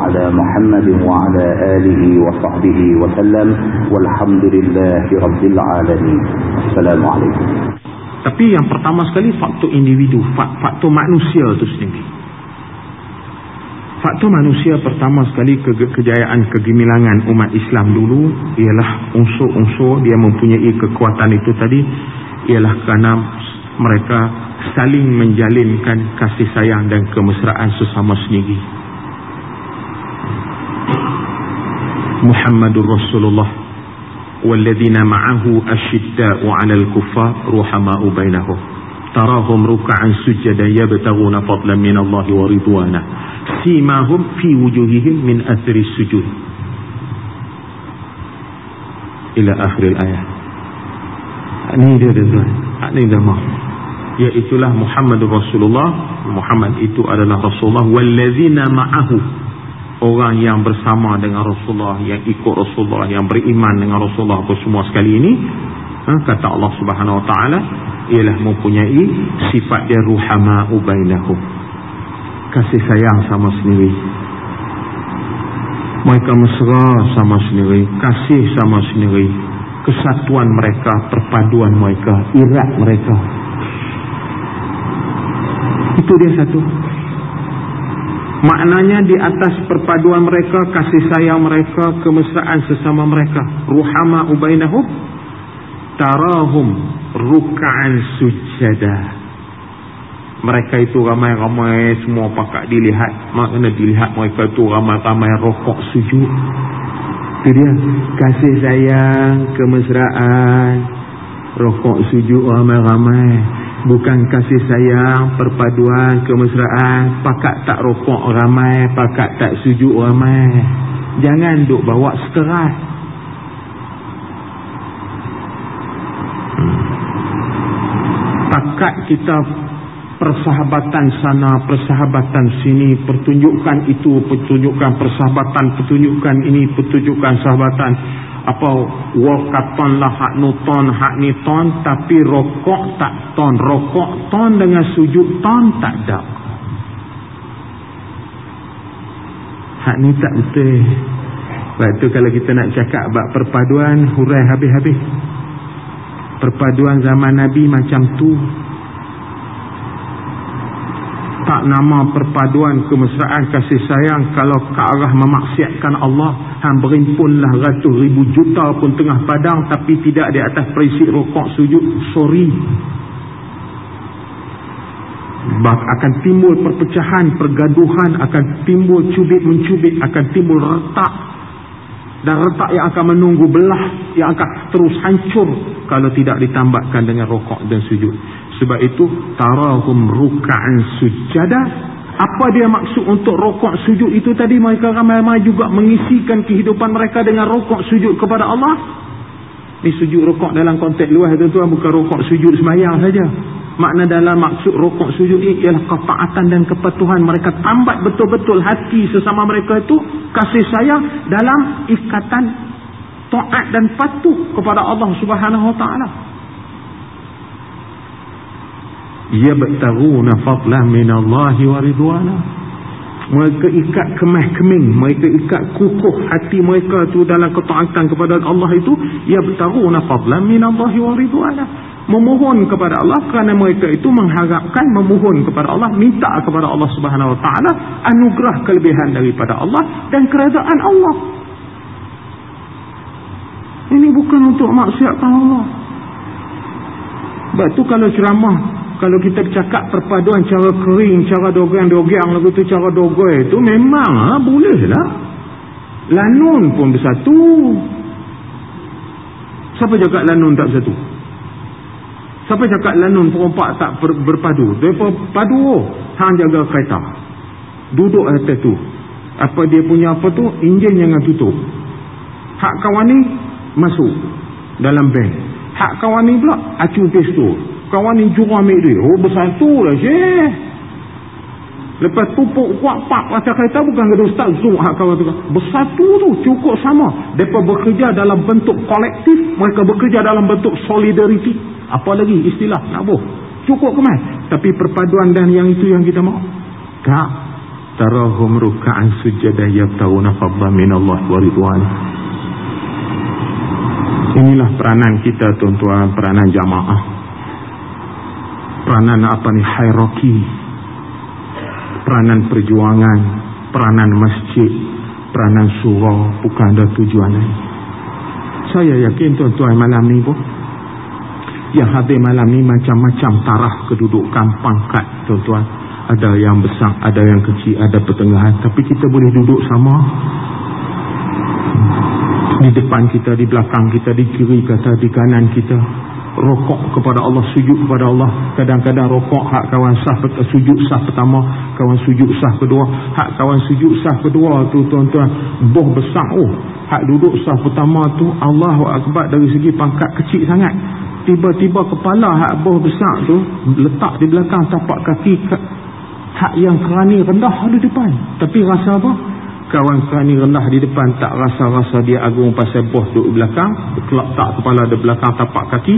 على محمد وعلى آله وصحبه وسلم والحمد لله رب العالمين السلام عليكم Tapi yang pertama sekali faktor individu, faktor manusia itu sendiri. Faktor manusia pertama sekali ke kejayaan kegemilangan umat Islam dulu ialah unsur-unsur dia mempunyai kekuatan itu tadi ialah kerana mereka saling menjalinkan kasih sayang dan kemesraan sesama sendiri Muhammadur Rasulullah walladzina ma'ahu asyidda'u 'alal kuffar ruhama'u bainahum tarahum ruk'an sujada yabtaghuna fadlan min Allah wa ridwana simahum fi wujuhihim min athri sujud. Ila akhir ayat ini dia tuan. Ini nama iaitulah Muhammad Rasulullah. Muhammad itu adalah Rasulullah. Wallazina ma'ahu orang yang bersama dengan Rasulullah yang ikut Rasulullah yang beriman dengan Rasulullah apa semua sekali ini ha, kata Allah Subhanahu Wa Taala ialah mempunyai sifat dia ruhama ubainahum kasih sayang sama sendiri. Mereka mesra sama sendiri kasih sama sendiri. Kesatuan mereka perpaduan mereka irat mereka. Itu dia satu maknanya di atas perpaduan mereka kasih sayang mereka kemesraan sesama mereka. Ruhama ubainahum tarahum ruka'an sujada. Mereka itu ramai-ramai semua pakat dilihat. Makna dilihat mereka itu ramai-ramai rokok sujud itu dia. Kasih sayang kemesraan rokok sujud ramai-ramai bukan kasih sayang perpaduan kemesraan. Pakat tak rokok ramai pakat tak sujud ramai. Jangan duk bawa sekeras. Takat kita persahabatan sana persahabatan sini pertunjukan itu pertunjukan persahabatan pertunjukan ini pertunjukan sahabatan apa wakaton lah hak nuton hak niton tapi rokok tak ton. Rokok ton dengan sujud ton tak ada. Hak ni tak betul. Sebab tu kalau kita nak cakap bab perpaduan hurai habis-habis. Perpaduan zaman Nabi macam tu tak nama perpaduan kemesraan kasih sayang kalau ke arah memaksiatkan Allah. Han berimpunlah ratus ribu juta pun tengah padang tapi tidak di atas prinsip rokok sujud. Sorry. Bak akan timbul perpecahan pergaduhan akan timbul cubit mencubit akan timbul retak. Dan retak yang akan menunggu belah yang akan terus hancur kalau tidak ditambahkan dengan rokok dan sujud sebab itu tarahum ruka'an sujada. Apa dia maksud untuk rokok sujud itu tadi? Mereka ramai-ramai juga mengisikan kehidupan mereka dengan rokok sujud kepada Allah. Ni sujud rokok dalam konteks luas tuan-tuan bukan rokok sujud sembahyang saja. Makna dalam maksud rokok sujud ini ialah ketaatan dan kepatuhan mereka. Tambat betul-betul hati sesama mereka itu kasih sayang dalam ikatan taat dan patuh kepada Allah Subhanahu wa taala yabtaguna fadlan min Allah wa ridwana. Mereka ikat kemah-keming mereka ikat kukuh hati mereka tu dalam ketaatan kepada Allah itu yabtaguna fadlan min Allah wa ridwana. Memohon kepada Allah kerana mereka itu mengharapkan memohon kepada Allah minta kepada Allah Subhanahu wa taala anugerah kelebihan daripada Allah dan kerajaan Allah. Ini bukan untuk maksiatkan Allah. Sebab tu kalau ceramah kalau kita cakap perpaduan cara kering cara dogang-dogang lagu tu cara dogoi tu memang ha, boleh lah lanun pun bersatu siapa cakap lanun tak bersatu Siapa cakap lanun perempat tak ber, berpadu? Mereka padu. Hang jaga kereta. Duduk atas tu. Apa dia punya apa tu? Enjin jangan tutup. Hak kawan ni masuk dalam bank. Hak kawan ni pula acu pistol. Kawan ni jurah ambil duit. Oh bersatu lah syekh. Lepas pupuk kuat pak macam kereta bukan kata ustaz zoom hak kawan tu. Bersatu tu cukup sama. Mereka bekerja dalam bentuk kolektif. Mereka bekerja dalam bentuk solidariti apa lagi istilah nak boh cukup ke tapi perpaduan dan yang itu yang kita mau tak tarahum ruka'an sujada yabtawuna fadla minallah wa ridwan inilah peranan kita tuan-tuan peranan jamaah peranan apa ni? Hierarki. Peranan perjuangan. Peranan masjid. Peranan surau. Bukan ada tujuan saya yakin tuan-tuan malam ni pun yang hadir malam ni macam-macam tarah kedudukan pangkat tuan-tuan. Ada yang besar, ada yang kecil, ada pertengahan. Tapi kita boleh duduk sama. Di depan kita, di belakang kita, di kiri kata, di kanan kita rokok kepada Allah, sujud kepada Allah. Kadang-kadang rokok hak kawan sah sujud sah pertama, kawan sujud sah kedua. Hak kawan sujud sah kedua tu tuan-tuan, boh besar oh. Hak duduk sah pertama tu Allahu Akbar dari segi pangkat kecil sangat. Tiba-tiba kepala hak boh besar tu letak di belakang tapak kaki hak yang kerani rendah di depan. Tapi rasa apa? Kawan kerani rendah di depan tak rasa-rasa dia agung pasal bos duduk belakang letak kepala di belakang tapak kaki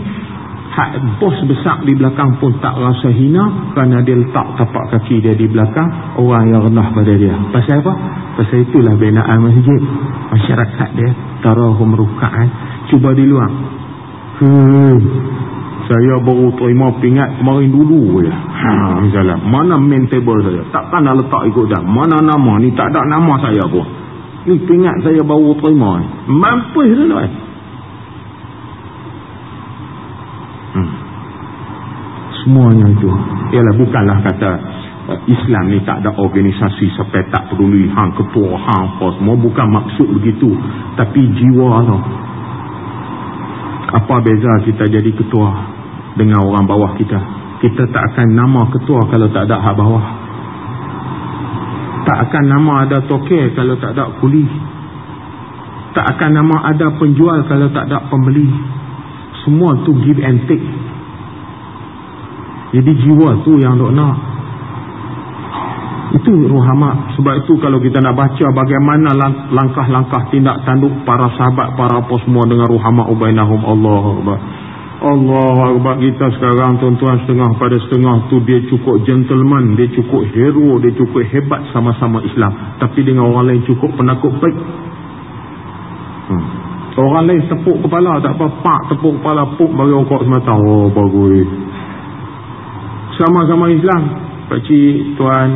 hak bos besar di belakang pun tak rasa hina kerana dia letak tapak kaki dia di belakang orang yang rendah pada dia. Pasal apa? pasal itulah binaan masjid. Masyarakat dia tarahum ruka'an. Cuba di luar. Hmm saya baru terima pingat kemarin dulu je. Ha, misalnya. Mana main table saya? Takkan nak letak ikut dah. Mana nama ni? Tak ada nama saya pun. Ni pingat saya baru terima. Mampus tu tuan hmm. semuanya itu. Ialah bukanlah kata uh, Islam ni tak ada organisasi sampai tak peduli hang ketua hang apa semua. Bukan maksud begitu. Tapi jiwa tu. Apa beza kita jadi ketua dengan orang bawah kita. Kita tak akan nama ketua kalau tak ada hak bawah. Tak akan nama ada toke kalau tak ada kuli tak akan nama ada penjual kalau tak ada pembeli. Semua tu give and take. Jadi jiwa tu yang dok nak. Itu ruhama sebab itu kalau kita nak baca bagaimana langkah-langkah tindak tanduk para sahabat para apa semua dengan ruhama ubainahum Allah Allah Akbar. Kita sekarang tuan-tuan setengah pada setengah tu dia cukup gentleman dia cukup hero dia cukup hebat sama-sama Islam. Tapi dengan orang lain cukup penakut baik. Hmm. orang lain tepuk kepala tak apa. Pak tepuk kepala puk bagi okok semata. Oh bagus. Sama-sama Islam. Pakcik tuan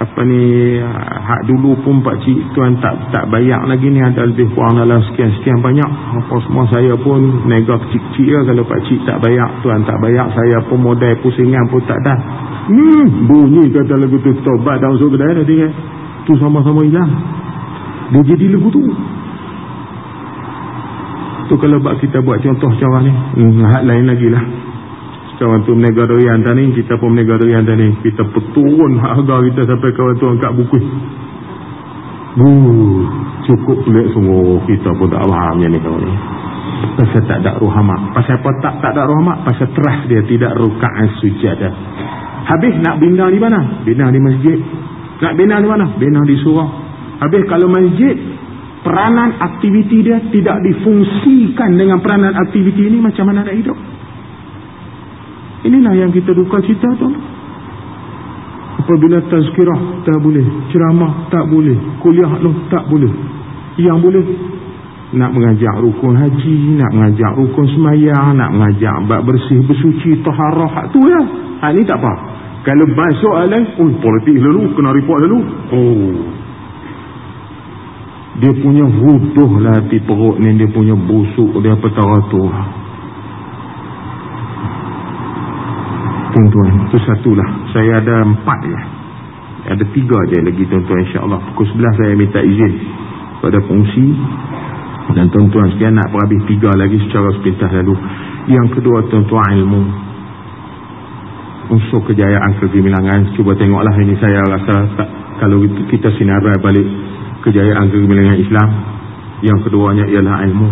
apa ni hak dulu pun pak cik tuan tak tak bayar lagi ni ada lebih kurang dalam sekian-sekian banyak. Apa semua saya pun nega kecil-kecil ya, kalau pak cik tak bayar tuan tak bayar saya pun modal pusingan pun tak dah. Hmm bunyi kata lagu tu tobat dah masuk kedai tadi kan tu sama-sama hilang. Dia jadi lagu tu. Tu kalau bak kita buat contoh cara ni hmm, hak lain lagi lah kawan tu menegara yang tadi kita pun menegara yang tadi. Kita peturun harga kita sampai kawan tu angkat buku uh, cukup pelik semua. Kita pun tak faham ni kawan ni. Pasal tak ada ruhamak pasal apa tak tak ada ruhamak pasal terah dia tidak ruka'an sujadah habis nak bina di mana? Bina di masjid. Nak bina di mana? Bina di surah habis kalau masjid peranan aktiviti dia tidak difungsikan dengan peranan aktiviti ini macam mana nak hidup Inilah yang kita duka cita tu. Apabila tazkirah tak boleh, ceramah tak boleh, kuliah tu tak boleh. Yang boleh nak mengajak rukun haji, nak mengajak rukun semayang, nak mengajak bab bersih, bersuci, taharah, hak tu ya. Hak ni tak apa. Kalau masuk alai, oh politik lalu, kena report lalu. Oh. Dia punya huduh lah hati perut ni, dia punya busuk, dia petara tu. Tuan-tuan. Itu satulah saya ada empat ya ada tiga je lagi tuan-tuan insyaAllah. Pukul sebelah saya minta izin. Pada fungsi. Dan tuan-tuan sekian nak berhabis tiga lagi secara sepintas lalu. Yang kedua tuan-tuan ilmu. Unsur kejayaan kegemilangan. Cuba tengoklah ini saya rasa tak, kalau kita sinarai balik kejayaan kegemilangan Islam yang keduanya ialah ilmu.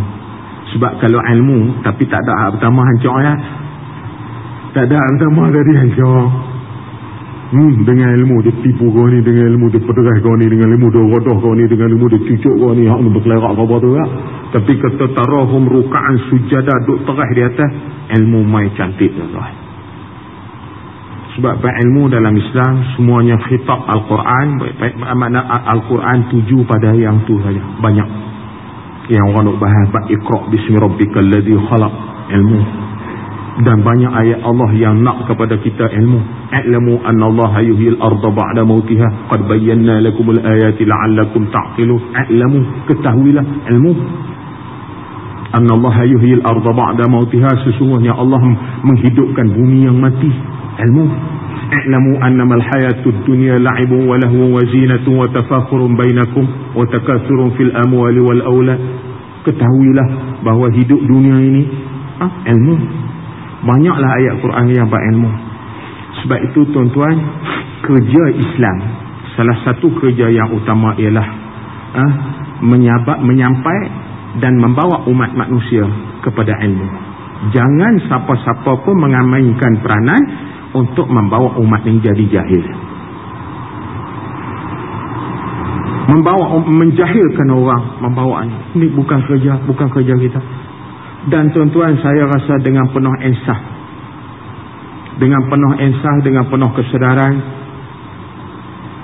Sebab kalau ilmu tapi tak ada hak pertama hancur ayat tak ada agama dari hancur. Hmm, dengan ilmu dia tipu kau ni, dengan ilmu dia pederah kau ni, dengan ilmu dia rodoh kau ni, dengan ilmu dia cucuk kau ni, hak ni berkelerak kau tu ya. Tapi kata tarahum ruka'an sujada duk terah di atas, ilmu mai cantik tuan Sebab ilmu dalam Islam semuanya khitab Al-Quran, makna Al-Quran tuju pada yang tu saja, banyak. Yang orang nak bahas, bak bismi rabbika alladhi khalaq ilmu dan banyak ayat Allah yang nak kepada kita ilmu i'lamu anna Allah yuhyil arda ba'da mautiha qad bayyana lakumul ayati la'allakum ta'qilun i'lamu ketahuilah ilmu annallaha yuhyil arda ba'da mautiha sesungguhnya Allah menghidupkan bumi yang mati ilmu i'lamu annama al-hayatud dunya la'ibun wa lahwun wa zinatun wa tafakhurun bainakum wa takathurun fil amwali wal aulad ketahuilah bahawa hidup dunia ini ah, ilmu banyaklah ayat Quran yang berilmu. Sebab itu tuan-tuan kerja Islam salah satu kerja yang utama ialah ah, menyabat, menyampai dan membawa umat manusia kepada ilmu. Jangan siapa-siapa pun mengamankan peranan untuk membawa umat ini jadi jahil. Membawa menjahilkan orang membawa ini bukan kerja bukan kerja kita dan tuan-tuan saya rasa dengan penuh insah dengan penuh insah dengan penuh kesedaran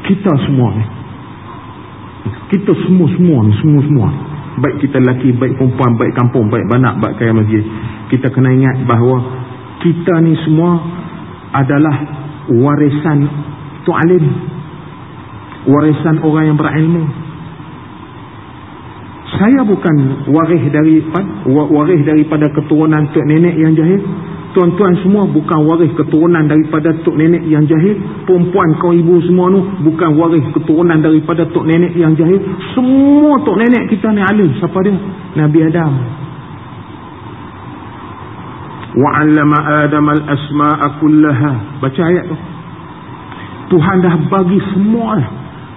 kita semua ni kita semua-semua ni semua-semua. Baik kita lelaki baik perempuan baik kampung baik banak baik kaya masjid. Kita kena ingat bahawa kita ni semua adalah warisan tu'alim. Warisan orang yang berilmu saya bukan waris dari waris daripada keturunan tok nenek yang jahil. Tuan-tuan semua bukan waris keturunan daripada tok nenek yang jahil. Perempuan kau ibu semua tu bukan waris keturunan daripada tok nenek yang jahil. Semua tok nenek kita ni alim. Siapa dia? Nabi Adam. Wa'allama Adam al-asma'a kullaha. Baca ayat tu. Tuhan dah bagi semua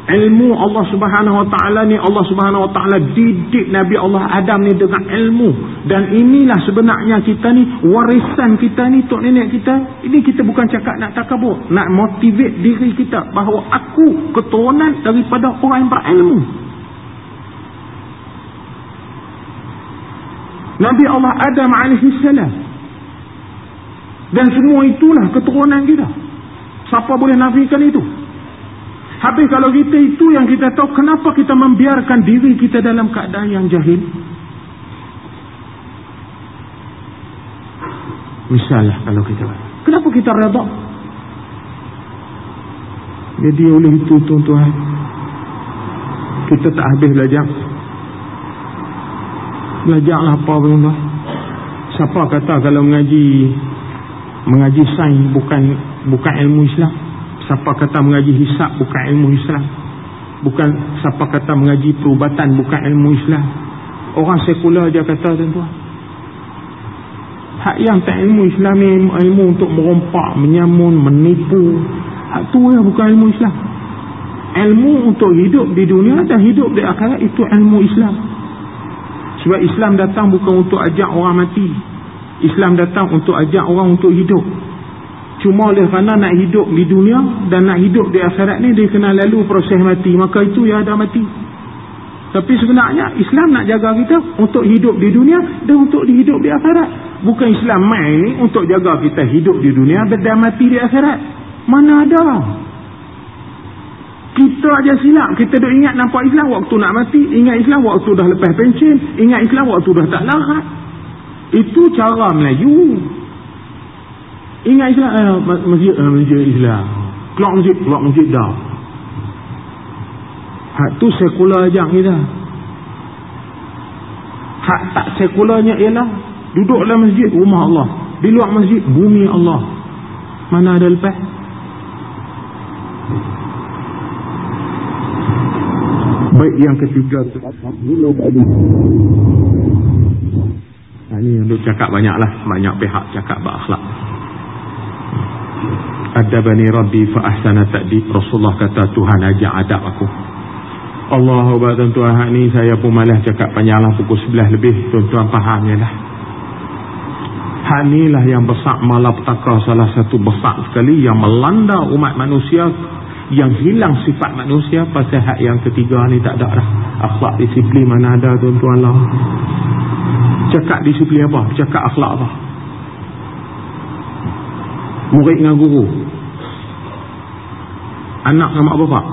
ilmu Allah subhanahu wa ta'ala ni Allah subhanahu wa ta'ala didik Nabi Allah Adam ni dengan ilmu. Dan inilah sebenarnya kita ni warisan kita ni tok nenek kita. Ini kita bukan cakap nak takabur nak motivate diri kita bahawa aku keturunan daripada orang yang berilmu. Nabi Allah Adam alaihissalam dan semua itulah keturunan kita. Siapa boleh nafikan itu Habis kalau kita itu yang kita tahu, kenapa kita membiarkan diri kita dalam keadaan yang jahil? Misalnya kalau kita, kenapa kita reda? Jadi oleh itu tuan-tuan, kita tak habis belajar. Belajarlah apa pun Siapa kata kalau mengaji mengaji sains bukan bukan ilmu Islam? Siapa kata mengaji hisap bukan ilmu Islam. Bukan siapa kata mengaji perubatan bukan ilmu Islam. Orang sekular aja kata tuan-tuan hak yang tak ilmu Islam ni ilmu untuk merompak menyamun, menipu hak tu ya bukan ilmu Islam. Ilmu untuk hidup di dunia dan hidup di akhirat itu ilmu Islam. Sebab Islam datang bukan untuk ajak orang mati. Islam datang untuk ajak orang untuk hidup Cuma oleh kerana nak hidup di dunia dan nak hidup di akhirat ni dia kena lalu proses mati. Maka itu ya ada mati. Tapi sebenarnya Islam nak jaga kita untuk hidup di dunia dan untuk hidup di akhirat. Bukan Islam main untuk jaga kita hidup di dunia dan mati di akhirat. Mana ada? Kita aja silap. Kita duk ingat nampak Islam waktu nak mati. Ingat Islam waktu dah lepas pencen. Ingat Islam waktu dah tak larat. Itu cara Melayu. Ingat Islam eh, masjid, eh, masjid Islam. Keluar masjid, keluar masjid dah. Hak tu sekular ajak kita. Hak tak sekularnya ialah duduk dalam masjid rumah Allah. Di luar masjid bumi Allah. Mana ada lepas? Baik yang ketiga ini yang cakap banyak lah. Banyak pihak cakap berakhlak adabani rabbi fa ahsana ta'dib Rasulullah kata Tuhan ajak adab aku. Allah ubat tuan-tuan ni saya pun malas cakap panjang lah pukul 11 lebih. Tuan-tuan faham je lah hal lah yang besar malapetaka salah satu besar sekali yang melanda umat manusia yang hilang sifat manusia pasal hak yang ketiga ni tak ada dah. Akhlak disiplin mana ada tuan-tuan lah. Cakap disiplin apa? Cakap akhlak apa murid dengan guru. Anak dengan mak bapak.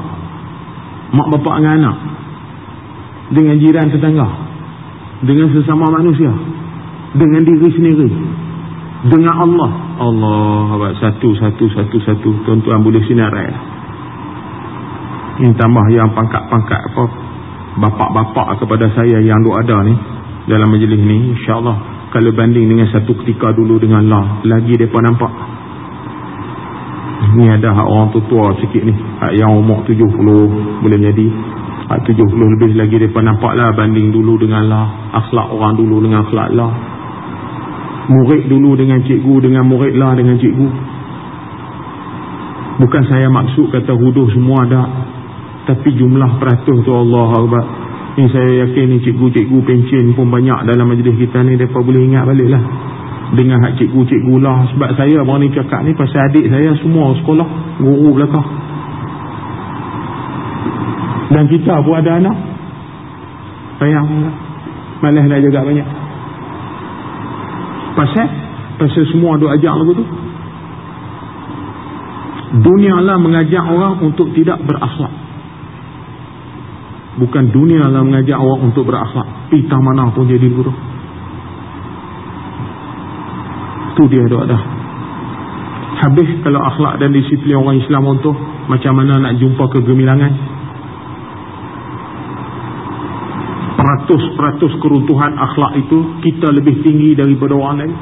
Mak bapak dengan anak. Dengan jiran tetangga. Dengan sesama manusia. Dengan diri sendiri. Dengan Allah. Allah satu satu satu satu. Tuan-tuan boleh sinarai ini tambah yang pangkat-pangkat apa? Bapak-bapak kepada saya yang duk ada ni dalam majlis ni insyaAllah kalau banding dengan satu ketika dulu dengan Allah lagi mereka nampak ni ada hak orang tua sikit ni. Hak yang umur 70 boleh jadi. Hak 70 lebih lagi mereka nampak lah banding dulu dengan Allah akhlak orang dulu dengan akhlak Allah murid dulu dengan cikgu dengan murid lah dengan cikgu. Bukan saya maksud kata huduh semua ada tapi jumlah peratus tu Allah Akbar. Ni saya yakin ni cikgu-cikgu pencen pun banyak dalam majlis kita ni. Mereka boleh ingat balik lah dengan hak cikgu-cikgu lah. Sebab saya baru ni cakap ni pasal adik saya semua sekolah guru belakang. Dan kita pun ada anak. Sayang. Malas nak jaga banyak. Pasal? Pasal semua duk ajak lagu tu. Dunia lah mengajak orang untuk tidak berakhlak. Bukan dunia lah mengajak orang untuk berakhlak. Pitah mana pun jadi guru tu dia doa dah habis kalau akhlak dan disiplin orang Islam untuk macam mana nak jumpa kegemilangan peratus-peratus keruntuhan akhlak itu kita lebih tinggi daripada orang lain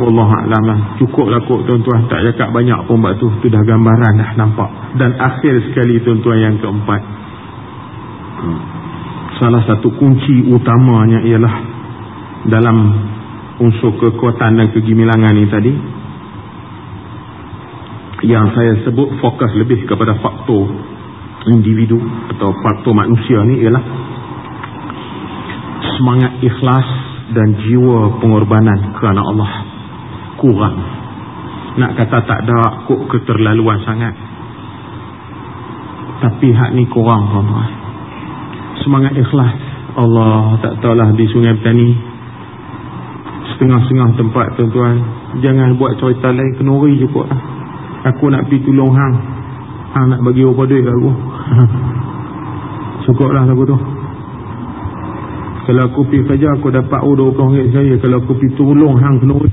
Wallahualam lah. Cukup lah kok tuan-tuan. Tak cakap banyak pun buat tu. Itu dah gambaran dah nampak. Dan akhir sekali tuan-tuan yang keempat. Hmm. Salah satu kunci utamanya ialah dalam unsur kekuatan dan kegimilangan ini tadi. Yang saya sebut fokus lebih kepada faktor individu atau faktor manusia ni ialah semangat ikhlas dan jiwa pengorbanan kerana Allah. Kurang. Nak kata tak ada kok keterlaluan sangat. Tapi hak ni kurang semangat ikhlas. Allah tak tahulah di sungai petani setengah-setengah tempat tuan-tuan. Jangan buat cerita lain kenuri cukup lah. aku nak pergi tolong hang. Hang nak bagi apa duit aku. Cukup lah lagu tu. Kalau aku pergi kerja aku dapat oh 20 ringgit saya kalau aku pergi tolong hang kenuri